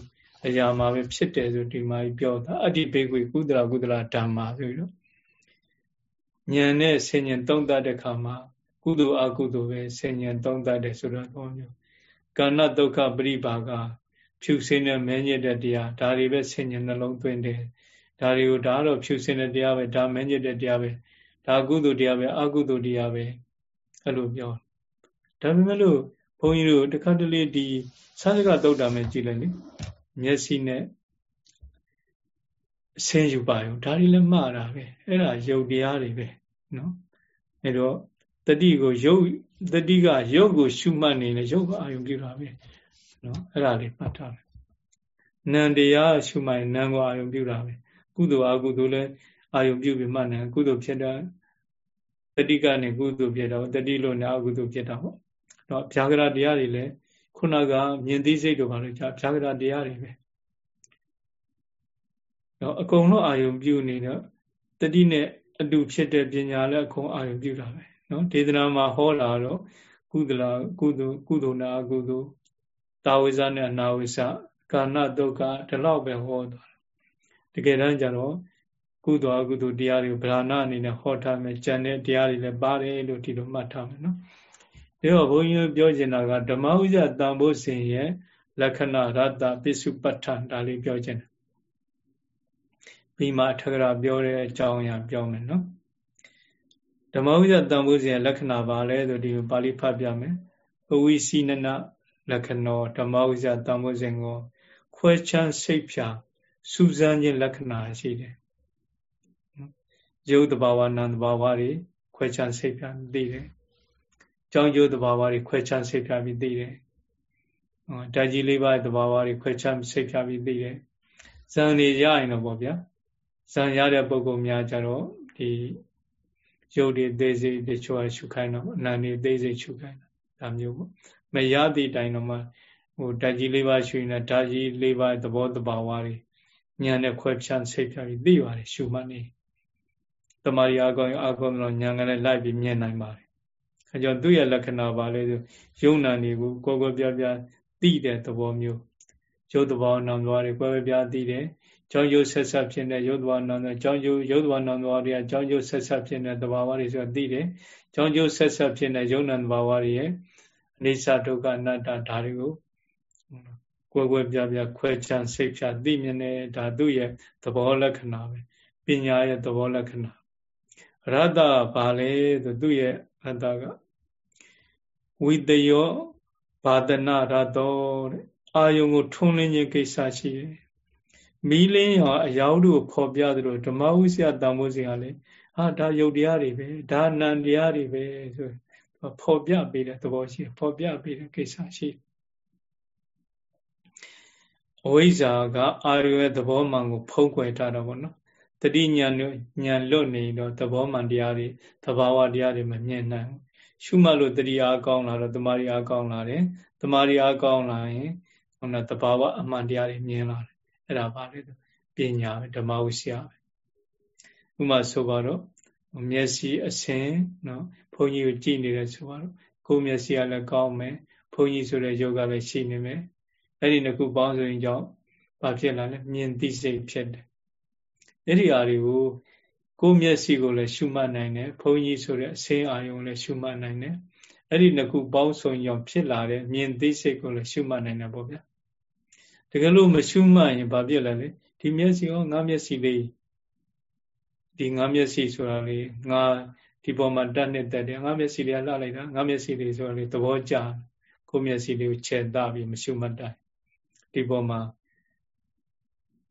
အရာမှာပဲဖြစ်တယ်ဆိုဒီမှာပြောတာအတ္တိဘေကွေကုသလကုသလဓမ္မာဆိုပြီးတော့ ဉာဏ်နဲ့ဆင်ញံသုံးသပ်တဲ့ခါမှာကုသိုလ်အကုသိုလ်ပဲဆင်ញံသုံးသပ်တယ်ဆိုတော့ဘောမျိုးကာဏဒုက္ခပရိပါကဖြူစင်းတဲ့မဲညစ်တဲ့တရားဒါတွေပဲဆင်ញံနှလုံးသွင်းတယ်ဒါတွေကိုဒါတော့ဖြူစင်းတဲ့တရားပဲဒါမဲညစ်တဲ့တရားပဲဒါကုသိုလ်တရားပဲအကုသိုလ်တရားပဲအဲ့လိုပြောဒါပေမဲ့လို့ဘုန်းကြီးတို့တခါတလေဒီဆန်းစကတုတ်တာမဲ့ကြည့်လိုက်လေမျက်စိနဲ့ အဆင်းယူပါရောဒါတွေလည်းမှားတာပဲအဲ့ဒါယုတ်တရားတွေပဲနော်အဲ့တော့တတိကိုယုတ်တတိကယုတ်ကိုရှုမှတ်နေတယ်ယုတ်ကအာယုံပြုတာပဲနော်အဲ့ဒါလေးမှတ်ထားမယ်နံတရားရှုမှတ်ရင်နံကိုအာယုံပြုတာပဲကုသိုလ်အကုသိုလ်လည်းအာယုံပြုပြီးမှတ်နေကုသိုလ်ဖြစ်တာတတိကနေကုသိုလ်ဖြစ်တော့တတိလို့နဲ့အကုသိုလ်ဖြစ်တာပေါ့တော့ဗျာကရတရားတွေလည်းခုနကမြင်သိစိတ်တို့ဘာလို့ကြာဗျာကရတရားတွေပဲ နော်အကုန်လုံးအာယုံပြုနေတော့တတိနဲ့အတူဖြစ်တဲ့ပညာလည်းအကုန်အာယုံပြုတာပဲနော်ဒေသနာမှာဟောလာတော့ကုသလကုသိုလ်ကုသိုလ်နာအကုသိုလ်တာဝိဇ္ဇနဲ့အနာဝိဇ္ဇကာဏဒုက္ခဒီလောက်ပဲဟောသွားတာတကယ်တမ်းကျတော့ကုသိုလ်အကုသိုလ်တရားတွေကိုဗราဏအနေနဲ့ဟောထားမယ်ကြံတဲ့တရားတွေလည်းပါတယ်လို့ဒီလိုမှတ်ထားမယ်နော်ဒါတော့ဘုန်းကြီးပြောချင်တာကဓမ္မဥစ္စာတန်ဖို့စဉ်ရဲ့လက္ခဏာရတ္တပစ္စုပ္ပတ္ထဒါလေးပြောချင်တယ် ပြီးမှထကရာပြောတဲ့အကြောင်းအရာပြောမယ်နော်ဓမ္မဝိဇ္ဇတန်ဖိုးစဉ်လက္ခဏာပါလဲဆိုဒီပါဠိဖတ်ပြမယ်အဝိစီနနလက္ခဏောဓမ္မဝိဇ္ဇတန်ဖိုးစဉ်ကို ခွဲချမ်းစိတ်ဖြာစူးစမ်းခြင်းလက္ခဏာရှိတယ်ရုပ်တဘာဝနာမ်တဘာဝတွေခွဲချမ်းစိတ်ဖြာသိတယ်ကြောင်းကျိုးတဘာဝတွေခွဲချမ်းစိတ်ဖြာပြီးသိတယ်ဓာတ်ကြီးလေးပါးတဘာဝတွေခွဲချမ်းစိတ်ဖြာပြီးသိတယ်ဇံနေရရင်တော့ဗောဗျာ ဇံရတဲ့ပုဂ္ဂိုလ်များကြတော့ဒီရုပ်တွေသေးစိတ်တချို့ရှုခိုင်းတော့အနန္တသေးစိတ်ရှုခိုင်းတာဒါမျိုးပေါ့မရသည့်တိုင်တော့မှဟိုဓာတ်ကြီးလေးပါရှုရင်ဓာတ်ကြီးလေးပါသဘောတဘာဝတွေဉာဏ်နဲ့ခွဲဖြန့်စိတ်ဖြန့်ပြီးသိပါတယ်ရှုမှတ်နေတမာရီအကောင်အကောင်တော့ဉာဏ်ကလည်းလိုက်ပြီးမြင်နိုင်ပါတယ်အဲကြောင့်သူ့ရဲ့လက္ခဏာပါလေဆိုယုံနာတွေကိုကိုယ်ကိုယ်ပြပြသိတဲ့သဘောမျိုးရုပ်တဘာဝနာမ်သွားတွေကိုယ်ပြပြသိတယ် ကြောင်းရုပ်ဆက်ဆက်ဖြစ်တဲ့ရုပ်တဘာဝနာမ်သွားကြောင်းရုပ်ရုပ်တဘာဝနာမ်သွားတွေကကြောင်းရုပ်ဆက်ဆက်ဖြစ်တဲ့သဘာဝတွေဆိုတာသိတယ်ကြောင်းရုပ်ဆက်ဆက်ဖြစ်တဲ့ယုံနာသဘာဝတွေရဲ့အနိစ္စဒုက္ခအနတ္တဒါတွေကိုကွယ်ကွယ်ပြပြခွဲခြားစိတ်ဖြာသိမြင်တဲ့ဒါသူ့ရဲ့သဘောလက္ခဏာပဲပညာရဲ့သဘောလက္ခဏာရတ္တဘာလဲဆိုသူ့ရဲ့ရတ္တကဝိတယောဘာဒနာရတောတဲ့အာယုံကိုထုံးလင်းခြင်းကိစ္စရှိတယ် မီးလင်းရောအယောက်တို့ဖော်ပြသလိုဓမ္မဝိဆရာတန်ဖိုးစရာလေဟာဒါယုတ်တရားတွေပဲဒါနံတရားတွေပဲဆိုဖော်ပြပေးတဲ့သဘောရှိဖော်ပြပေးတဲ့ကိစ္စရှိအဝိဇ္ဇာကအာရုံရဲ့သဘောမှန်ကိုဖုံးကွယ်ထားတော့ဗောနော်တတိညာညာလွတ်နေတော့သဘောမှန်တရားတွေသဘာဝတရားတွေမမြင်နိုင်ဘူးရှုမှတ်လို့တတိအားကောင်းလာတော့တမာရီအားကောင်းလာတယ်တမာရီအားကောင်းလာရင်ဟိုနော်တဘာဝအမှန်တရားတွေမြင်လာတယ် အဲ့ဒါပါလေပညာပဲဓမ္မဝိစီယပဲဥမာဆိုပါတော့မျက်စိအစင်နော်ဘုန်းကြီးကိုကြည့်နေတယ်ဆိုပါတော့ကိုယ်မျက်စိကလည်းကောင်းမယ်ဘုန်းကြီးဆိုတဲ့ယောဂလည်းရှိနေမယ်အဲ့ဒီနှစ်ခုပေါင်းဆိုရင်ကြောင့်ဘာဖြစ်လာလဲမြင်သိစိတ်ဖြစ်တယ်အဲ့ဒီအားတွေကိုကိုယ်မျက်စိကိုလည်းရှုမှတ်နိုင်တယ်ဘုန်းကြီးဆိုတဲ့အစင်းအာယုံလည်းရှုမှတ်နိုင်တယ်အဲ့ဒီနှစ်ခုပေါင်းစုံကြောင့်ဖြစ်လာတဲ့မြင်သိစိတ်ကိုလည်းရှုမှတ်နိုင်တယ်ပေါ့ဗျာ တကယ်လို့မရှုမှတ်ရင်ဘာဖြစ်လဲလေဒီမျက်စိရောငါမျက်စိလေးဒီငါမျက်စိဆိုတာလေငါဒီပေါ်မှာတက်နှစ်တက်တယ်ငါမျက်စိလေးလှလိုက်တာငါမျက်စိလေးဆိုတာလေသဘောကျကိုမျက်စိလေးကိုခြေတပြီးမရှုမှတ်တိုင်းဒီပေါ်မှာ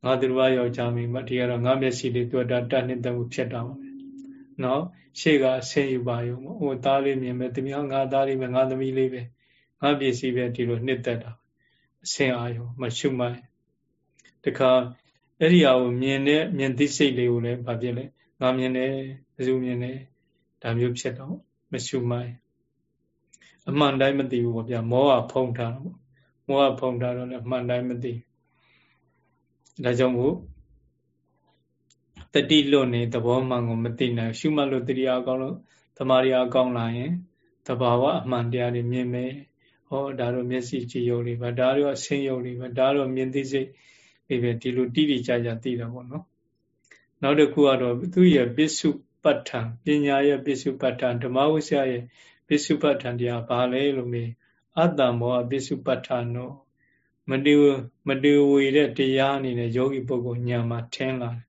ငါတို့ဘာယောက်ျားမိမဒီကတော့ငါမျက်စိလေးတွေ့တာတက်နှစ်တက်မှုဖြစ်တာပါပဲနော်ရှေ့ကအဆင်းယူပါရုံဟိုသားလေးမြင်မယ်တမီးငါသားလေးပဲငါသမီးလေးပဲငါပစ္စည်းပဲဒီလိုနှစ်သက်တာ အဆင်အာယုံမရှုမှတ်တခါအဲ့ဒီအကိုမြင်တဲ့မြင်သိစိတ်လေးကိုလည်းဗာပြစ်လဲငါမြင်တယ်ဘယ်သူမြင်တယ်ဒါမျိုးဖြစ်တော့မရှုမှတ်အမှန်တိုင်းမသိဘူးပေါ့ဗျာမောဟဖုံးထားတော့မောဟဖုံးထားတော့လည်းအမှန်တိုင်းမသိဒါကြောင့်မို့တတိလွတ်နေသဘောမှန်ကိုမသိနိုင်ရှုမှတ်လို့တရားကောင်းလို့သမာဓိအကောင်းလာရင်တဘာဝအမှန်တရားတွေမြင်မယ် ဟောဒါတော့မျက်စိကြည့်ရုံလေးပါဒါတော့အဆင်းရုံလေးပါဒါတော့မြင်သိစိတ်ဒီပဲဒီလိုတိတိကျကျသိတာပေါ့နော်နောက်တစ်ခုကတော့သူ့ရဲ့ပစ္စုပတ္ထံပညာရဲ့ပစ္စုပတ္ထံဓမ္မဝိဆရာရဲ့ပစ္စုပတ္ထံတရားဘာလဲလို့မေးအတ္တမောပစ္စုပတ္ထံတော့မတူမတူဝေတဲ့တရားအနေနဲ့ယောဂီပုဂ္ဂိုလ်ညာမှာထင်းလာတယ်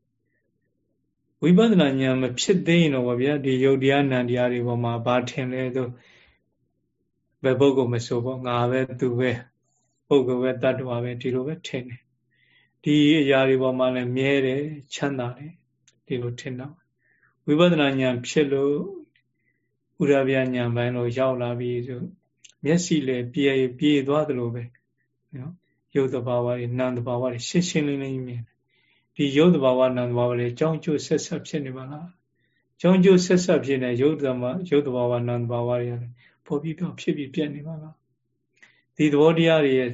ဝိပဿနာဉာဏ်မဖြစ်သေးရင်တော့ဗျာဒီယုတ်တရားနံတရားတွေပေါ်မှာဘာထင်လဲဆို ဘယ်ပုဂ္ဂိုလ်မဆိုပေါ့ငါပဲသူပဲပုဂ္ဂိုလ်ပဲတ attva ပဲဒီလိုပဲထင်တယ်ဒီအရာတွေပေါ်မှာလည်းမြဲတယ်ချမ်းသာတယ်ဒီလိုထင်တော့ဝိပဿနာဉာဏ်ဖြစ်လို့ဥရဗျာဉာဏ်ပိုင်းလို့ရောက်လာပြီဆိုမျက်စိလည်းပြေပြေသွားသလိုပဲနော်ရုပ်တဘာဝတွေနာမ်တဘာဝတွေရှင်းရှင်းလင်းလင်းမြင်ဒီရုပ်တဘာဝနာမ်တဘာဝတွေကြောင်းကျိုးဆက်ဆက်ဖြစ်နေပါလားကြောင်းကျိုးဆက်ဆက်ဖြစ်နေရုပ်တဘာဝရုပ်တဘာဝနာမ်တဘာဝတွေ ပေါ်ပြီးပြောဖြစ်ပြီးပြက်နေပါလားဒီသဘောတရားတွေရဲ့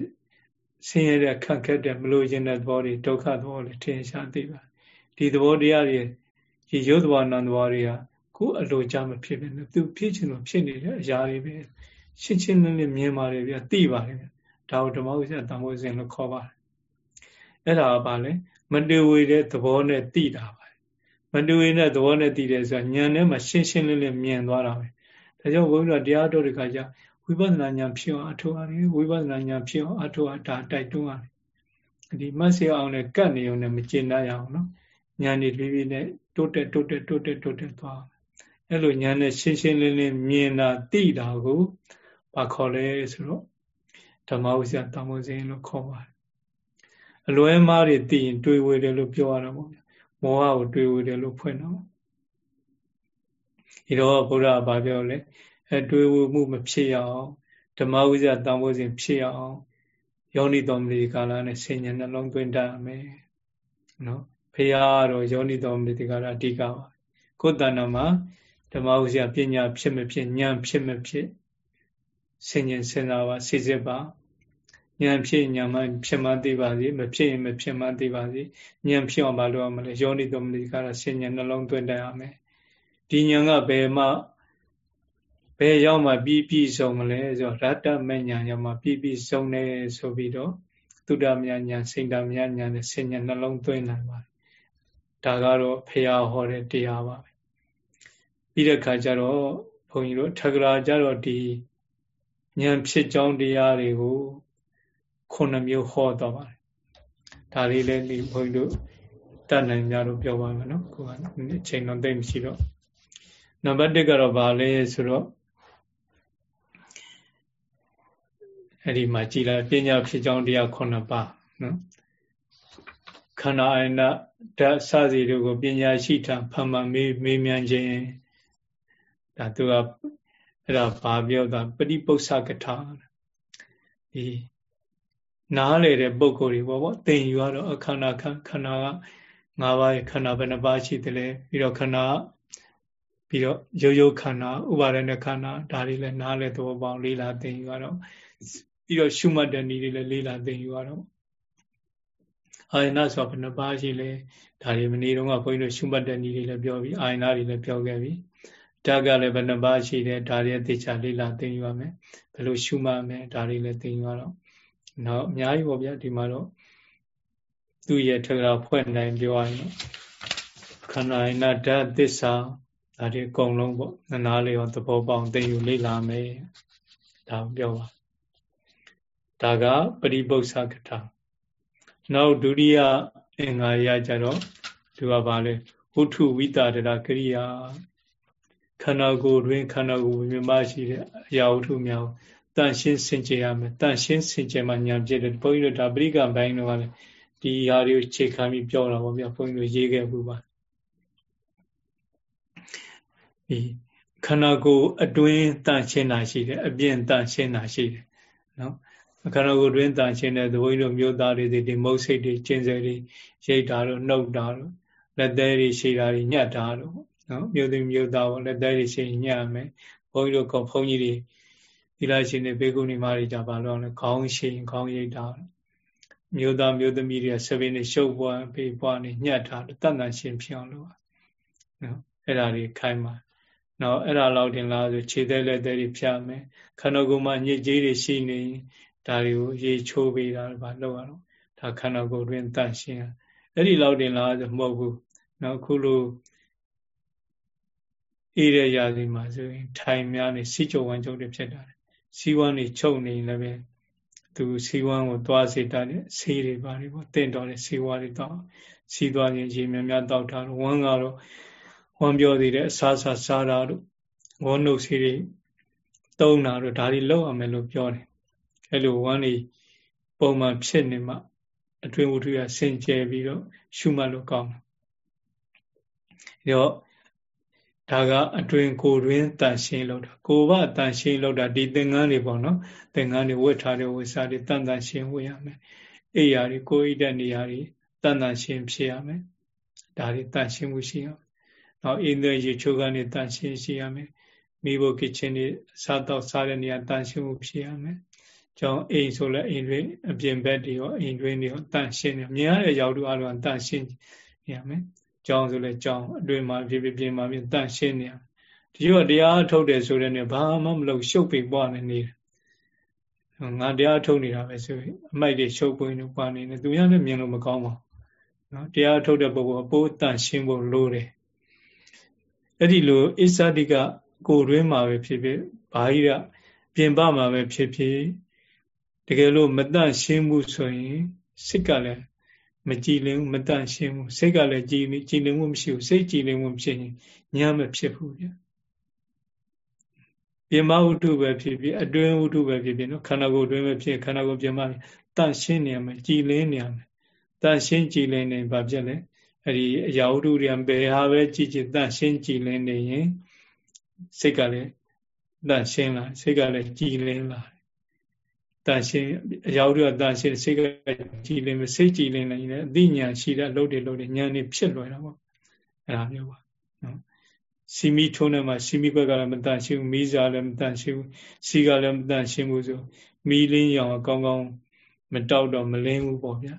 ဆင်းရဲတဲ့ခက်ခဲတဲ့မလို့ခြင်းတဲ့သဘောတွေဒုက္ခသဘောတွေထင်ရှားသိပါဒီသဘောတရားတွေဒီရုပ်သဘောနာမ်သဘောတွေကကိုယ်အလိုကြမဖြစ်ဖြစ်နေသူဖြစ်ချင်လို့ဖြစ်နေတဲ့အရာတွေပဲရှင်းရှင်းလင်းလင်းမြင်ပါတယ်ဗျသိပါတယ်ဗျဒါကိုဓမ္မဝိဇ္ဇာတန်ဖိုးစဉ်လို့ခေါ်ပါတယ်အဲ့ဒါကဘာလဲမတူဝေတဲ့သဘောနဲ့သိတာပါမတူဝေတဲ့သဘောနဲ့သိတယ်ဆိုတာဉာဏ်နဲ့မှရှင်းရှင်းလင်းလင်းမြင်သွားတာပဲ ဒါကြောင့်ဘုန်းကြီးတို့တရားတော်တွေကကြာဝိပဿနာဉာဏ်ဖြစ်အောင်အထောက်အရတယ်ဝိပဿနာဉာဏ်ဖြစ်အောင်အထောက်အဒါတိုက်တွန်းရတယ်ဒီမဆေအောင်နဲ့ကတ်နေုံနဲ့မကျင်တတ်ရအောင်နော်ဉာဏ်တွေပြီးပြီးနဲ့တိုးတက်တိုးတက်တိုးတက်တိုးတက်သွားအဲ့လိုဉာဏ်နဲ့ရှင်းရှင်းလင်းလင်းမြင်တာသိတာကိုဘာခေါ်လဲဆိုတော့ဓမ္မဝိဇ္ဇာတမောစဉ်လို့ခေါ်ပါတယ်အလွဲမားတွေသိရင်တွေးဝေတယ်လို့ပြောရတာပေါ့မောဟကိုတွေးဝေတယ်လို့ဖွင့်တော့ ဒီတော့ဘုရားဗာပြောလဲအဲတွေးဝမှုမဖြစ်အောင်ဓမ္မဝိဇ္ဇာတမောစဉ်ဖြစ်အောင်ယောနိတော်မလီကာလနဲ့ဆင်ញံနှလုံးသွင်းတတ်မယ် နော်ဖရာတော့ယောနိတော်မနိတိကတော့အဓိကပါကိုယ်တဏ္ဍမှာဓမ္မဥစ္စာပညာဖြစ်မဖြစ်ဉာဏ်ဖြစ်မဖြစ်ဆင်ញင်စဉ်းစားပါစိစစ်ပါဉာဏ်ဖြစ်ဉာဏ်မှဖြစ်မှသိပါစေမဖြစ်ရင်မဖြစ်မှသိပါစေဉာဏ်ဖြစ်အောင်မလုပ်ရမလဲယောနိတော်မနိကတော့ဆင်ញင်နှလုံးသွင်းတတ်ရမယ် ဒီဉာဏ်ကဘယ်မှဘယ်ရောက်မှပြီးပြီးဆုံးမလဲဆိုတော့ရတ္တမဉာဏ်ရောက်မှပြီးပြီးဆုံးတယ်ဆိုပြီးတော့သုဒ္ဓမြညာစိတ်တမြညာနဲ့ဆင်ញနှလုံးသွင်းနိုင်ပါတယ်ဒါကတော့ဖရာဟောတဲ့တရားပါပဲပြီးတဲ့ခါကျတော့ဘုန်းကြီးတို့ထက္ကရာကျတော့ဒီဉာဏ်ဖြစ်ကြောင်းတရားတွေကိုခုနှစ်မျိုးဟောတော့ပါတယ်ဒါလေးလည်းဒီဘုန်းကြီးတို့တတ်နိုင်ကြလို့ပြောပါမယ်နော်ကိုကအချိန်တော့သိမရှိတော့ နံပါတ်1ကတော့ဗာလဲဆိုတော့အဲ့ဒီမှာကြည်လိုက်ပညာဖြစ်ကြောင်းတရား9ပါးနော်ခန္ဓာအယနာဓာတ်စသည်တို့ကိုပညာရှိထဖန်မှမေးမေးမြန်းခြင်းဒါသူကအဲ့ဒါဘာပြောတာပฏิပု္ပ္ပစကထာဒီနားလေတဲ့ပုံကိုယ်တွေပေါ့ဗောသင်ယူရတော့အခန္ဓာခန္ဓာက၅ပါးခန္ဓာဘယ်နှပါးရှိတယ်လဲပြီးတော့ခန္ဓာ ပြီးတော့ရိုးရိုးခန္ဓာဥပါဒณะခန္ဓာဒါတွေလည်းနားလေသဘောပေါက်လေးလာသင်ယူရတော့ပြီးတော့ရှုမှတ်တဲ့နည်းတွေလည်းလေးလာသင်ယူရတော့အာယနာဆိုဘယ်နှပါးရှိလဲဒါတွေမနေ့တုန်းကဘုန်းကြီးတို့ရှုမှတ်တဲ့နည်းတွေလည်းပြောပြီးအာယနာတွေလည်းပြောခဲ့ပြီဓာတ်ကလည်းဘယ်နှပါးရှိတယ်ဒါတွေသိချာလေးလာသင်ယူရမယ်ဘယ်လိုရှုမှတ်မယ်ဒါတွေလည်းသင်ယူရတော့နောက်အများကြီးပေါ့ဗျာဒီမှာတော့သူ့ရဲ့ထကရာဖွဲ့နိုင်ပြောရရင်ခန္ဓာယနာဓာတ်သစ္စာ ဒါတွေအကုန်လုံးပေါ့နနာလေးရောသဘောပေါက်သင်ယူလေ့လာမယ်ဒါပြောပါဒါကပရိပု္ပ္ပကထာနောက်ဒုတိယအင်္ဂါရကြတော့သူကဘာလဲဝုထုဝိတာဒရာကရိယာခန္ဓာကိုယ်တွင်ခန္ဓာကိုယ်မြင်မရှိတဲ့အရာဝတ္ထုများတန့်ရှင်းစင်ကြယ်ရမယ်တန့်ရှင်းစင်ကြယ်မှညာပြည့်တယ်ဘုန်းကြီးတို့ဒါပရိကံဘိုင်းတော့လည်းဒီဟာတွေကိုခြေခံပြီးပြောတာပေါ့ဗျာဘုန်းကြီးတို့ရေးခဲ့ဘူးပါ ဒီခန္ဓာကိုယ်အတွင်းတန့်ရှင်းတာရှိတယ်အပြင်တန့်ရှင်းတာရှိတယ်နော်ခန္ဓာကိုယ်တွင်းတန်ရှင်းတဲ့သဘိုးကြီးတို့မျိုးသားတွေဒီမုတ်စိတ်တွေကျင်းစဲတွေရိတ်တာတို့နှုတ်တာတို့လက်သေးတွေရှိတာတွေညှက်တာတို့နော်မျိုးသမီးမျိုးသားပေါ့လက်သေးတွေရှိညှက်မယ်ဘုန်းကြီးတို့ကဘုန်းကြီးတွေဒီလားရှင်တွေဘေကုဏီမာတွေကြပါတော့လဲခေါင်းရှိခေါင်းရိတ်တာမျိုးသားမျိုးသမီးတွေဆပင်းတွေရှုပ်ပွားပေးပွားနေညှက်တာတန်တန်ရှင်းဖြစ်အောင်လုပ်နော်အဲ့ဒါတွေခိုင်းပါ နော်အဲ့ဒါလောက်တင်လားဆိုခြေသေးလက်သေးတွေဖြတ်မယ်ခန္ဓာကိုယ်မှာညစ်ကြေးတွေရှိနေဒါတွေကိုရေချိုးပေးတာဘာလုပ်ရတော့ဒါခန္ဓာကိုယ်တွင်တန့်ရှင်းအဲ့ဒီလောက်တင်လားဆိုမဟုတ်ဘူးနော်ခုလိုအေးတဲ့ရာသီမှာဆိုရင်ထိုင်များနေစီချုပ်ဝမ်းချုပ်တွေဖြစ်တာစီဝမ်းတွေချုပ်နေလည်းပဲသူစီဝမ်းကိုသွားစေတတ်တဲ့ဆေးတွေပါတွေပေါ့တင့်တော်တဲ့ဆေးဝါးတွေတော့စီးသွားရင်ရေများများတောက်တာဝမ်းကတော့ ဝမ်းပြောသေးတဲ့အစားစားစားတာတို့ဝမ်းနှုတ်ဆေးတွေတုံးတာတို့ဒါတွေလောက်အောင်မယ်လို့ပြောတယ်အဲ့လိုဝမ်းနေပုံမှန်ဖြစ်နေမှအတွင်းဝတ္ထုရဆင်ကျဲပြီးတော့ရှုမှတ်လို့ကောင်းတယ်။ဒါဒါကအတွင်ကိုတွင်တန်ရှင်းလို့တာကိုဘတန်ရှင်းလို့တာဒီသင်္ကန်းတွေပေါ့နော်သင်္ကန်းတွေဝတ်ထားတဲ့ဝိစာတွေတန်တန်ရှင်းဝတ်ရမယ်အိယာတွေကိုဣတဲ့နေရာတွေတန်တန်ရှင်းဖြစ်ရမယ်ဒါတွေတန်ရှင်းမှုရှိရမယ် နောက်အိန္ဒိယရေချိုးကနေတန်ရှင်းရှိရမယ်မိဖို့ကချင်တွေစားတော့စားတဲ့နေရာတန်ရှင်းမှုဖြစ်ရမယ်ကြောင့်အိမ်ဆိုလဲအိမ်တွင်အပြင်ဘက်တွေရောအိမ်တွင်တွေရောတန့်ရှင်းနေမြင်ရတဲ့ရောက်တူအလုံးတန့်ရှင်းနေရမယ်ကြောင်းဆိုလဲကြောင်းအတွင်မှာဖြစ်ဖြစ်ပြင်မှာပြင်တန့်ရှင်းနေရဒီတော့တရားထုတ်တယ်ဆိုတဲ့နေဘာမှမလုပ်ရှုပ်ပိပွားနေနေတယ်ငါတရားထုတ်နေတာပဲဆိုရင်အမိုက်တွေရှုပ်ပွင်းနေပွားနေတယ်သူရလည်းမြင်လို့မကောင်းပါဘူးနော်တရားထုတ်တဲ့ပုဂ္ဂိုလ်အပိုးတန့်ရှင်းဖို့လိုတယ် အဲ့ဒီလိုအစ္ဆတိကကိုယ်တွင်းမှာပဲဖြစ်ဖြစ်ဘာဟိရပြင်ပမှာပဲဖြစ်ဖြစ်တကယ်လို့မတန့်ရှင်းမှုဆိုရင်စိတ်ကလည်းမကြည်လင်မတန့်ရှင်းဘူးစိတ်ကလည်းကြည်ကြည်လင်မှုမရှိဘူးစိတ်ကြည်လင်မှုဖြစ်ရင်ညာမဖြစ်ဘူးဗျပြင်မဝတ္ထုပဲဖြစ်ဖြစ်အတွင်းဝတ္ထုပဲဖြစ်ဖြစ်နော်ခန္ဓာကိုယ်အတွင်းပဲဖြစ်ခန္ဓာကိုယ်ပြင်မတန့်ရှင်းနေရမယ်ကြည်လင်နေရမယ်တန့်ရှင်းကြည်လင်နေဘာဖြစ်လဲ အဲ့ဒီအရာဝတ္ထုတွေဘယ်ဟာပဲကြည်ကြည်တန့်ရှင်းကြည်လင်နေရင်စိတ်ကလည်းတန့်ရှင်းလာစိတ်ကလည်းကြည်လင်လာတန်ရှင်းအရာတို့ကတန်ရှင်းစိတ်ကကြည်လင်မစိတ်ကြည်လင်နေတယ်အသိဉာဏ်ရှိတဲ့အလုပ်တွေလုပ်တယ်ဉာဏ်တွေဖြစ်လွယ်တာပေါ့အဲ့ဒါမျိုးပါနော်စီမီထုံးထဲမှာစီမီဘက်ကလည်းမတန်ရှင်းဘူးမီးစားလည်းမတန်ရှင်းဘူးစီကလည်းမတန်ရှင်းဘူးဆိုမီးလင်းရောင်အကောင်းကောင်းမတောက်တော့မလင်းဘူးပေါ့ဗျာ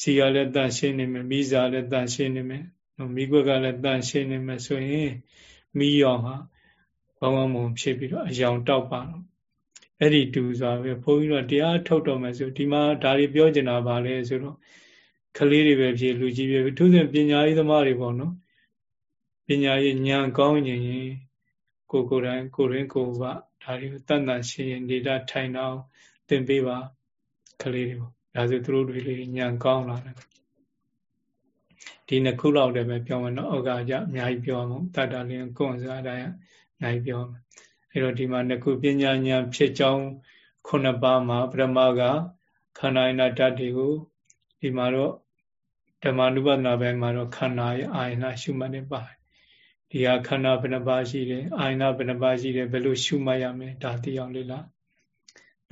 စီကလည်းတန်ရှင်းနေမယ်မီးစားလည်းတန်ရှင်းနေမယ်မီးခွက်ကလည်းတန်ရှင်းနေမယ်ဆိုရင်မီးရောင်ဟာဘောင်းဘောင်းမုံဖြစ်ပြီးတော့အယောင်တောက်ပါတော့အဲ့ဒီတူစွာပဲဘုန်းကြီးတို့တရားထုတ်တော်မယ်ဆိုဒီမှာဒါတွေပြောကျင်တာပါလဲဆိုတော့ကလေးတွေပဲဖြစ်လူကြီးပဲသူစဉ်ပညာရေးသမားတွေပေါ့နော်ပညာရေးဉာဏ်ကောင်းရင်ကိုကိုယ်တိုင်ကိုရင်းကိုကဒါတွေကိုတန်တန်ရှင်းရင်နေတာထိုင်တော့သင်ပေးပါကလေးတွေပေါ့ ဒါဆိုသူတို့တွေလေးဉာဏ်ကောင်းလာတယ်ဒီနှစ်ခုလောက်တည်းပဲပြောမယ်နော်ဩဃာကြအများကြီးပြောမှာတတ္တလင်းကွန်စားတိုင်းအများကြီးပြောမှာအဲ့တော့ဒီမှာနှစ်ခုပညာဉာဏ်ဖြစ်ကြောင်းခုနှစ်ပါးမှာပရမကခန္ဓာယနာဓာတ်တွေကိုဒီမှာတော့ဓမ္မနုပဒနာဘက်မှာတော့ခန္ဓာရဲ့အာယနာရှုမှတ်နေပါတယ်ဒီဟာခန္ဓာဘယ်နှပါးရှိတယ်အာယနာဘယ်နှပါးရှိတယ်ဘယ်လိုရှုမှတ်ရမလဲဒါသိအောင်လေ့လာ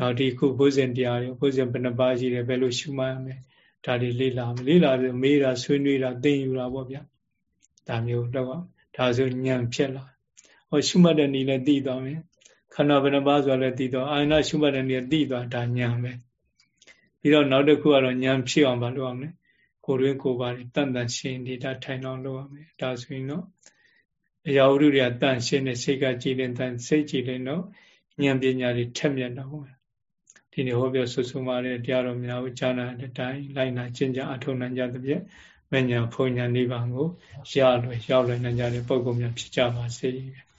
နောက်ဒီခုဘုဇင်တရားတွေဘုဇင်ဘယ်နှပါးရှိတယ်ဘယ်လိုရှုမှတ်ရမလဲဒါတွေလေ့လာမယ်လေ့လာပြီးမေးတာဆွေးနွေးတာသိယူတာပေါ့ဗျာဒါမျိုးတော့ဒါဆိုဉာဏ်ဖြစ်လာဟောရှုမှတ်တဲ့နည်းလည်းသိသွားမယ်ခန္ဓာဘယ်နှပါးဆိုလည်းသိသွားအာယနာရှုမှတ်တဲ့နည်းသိသွားဒါဉာဏ်ပဲပြီးတော့နောက်တစ်ခုကတော့ဉာဏ်ဖြစ်အောင်မလုပ်အောင်လေကိုယ်တွင်ကိုယ်ပါတန်တန်ရှင်းနေတာထိုင်အောင်လုပ်ရမယ်ဒါဆိုရင်တော့အရာဝတ္ထုတွေကတန်ရှင်းတဲ့စိတ်ကကြည်လင်တန်စိတ်ကြည်လင်တော့ဉာဏ်ပညာတွေထက်မြက်တော့ ဒီနေ့ဟောပြောဆွဆုံပါတဲ့တရားတော်များကိုကြားနာတဲ့အတိုင်းလိုက်နာကျင့်ကြအထောက်နိုင်ကြသဖြင့်မဉ္ဇဏ်ဖုန်ညာနိဗ္ဗာန်ကိုရလွယ်ရောက်လွယ်နိုင်ကြတဲ့ပုဂ္ဂိုလ်များဖြစ်ကြပါစေ။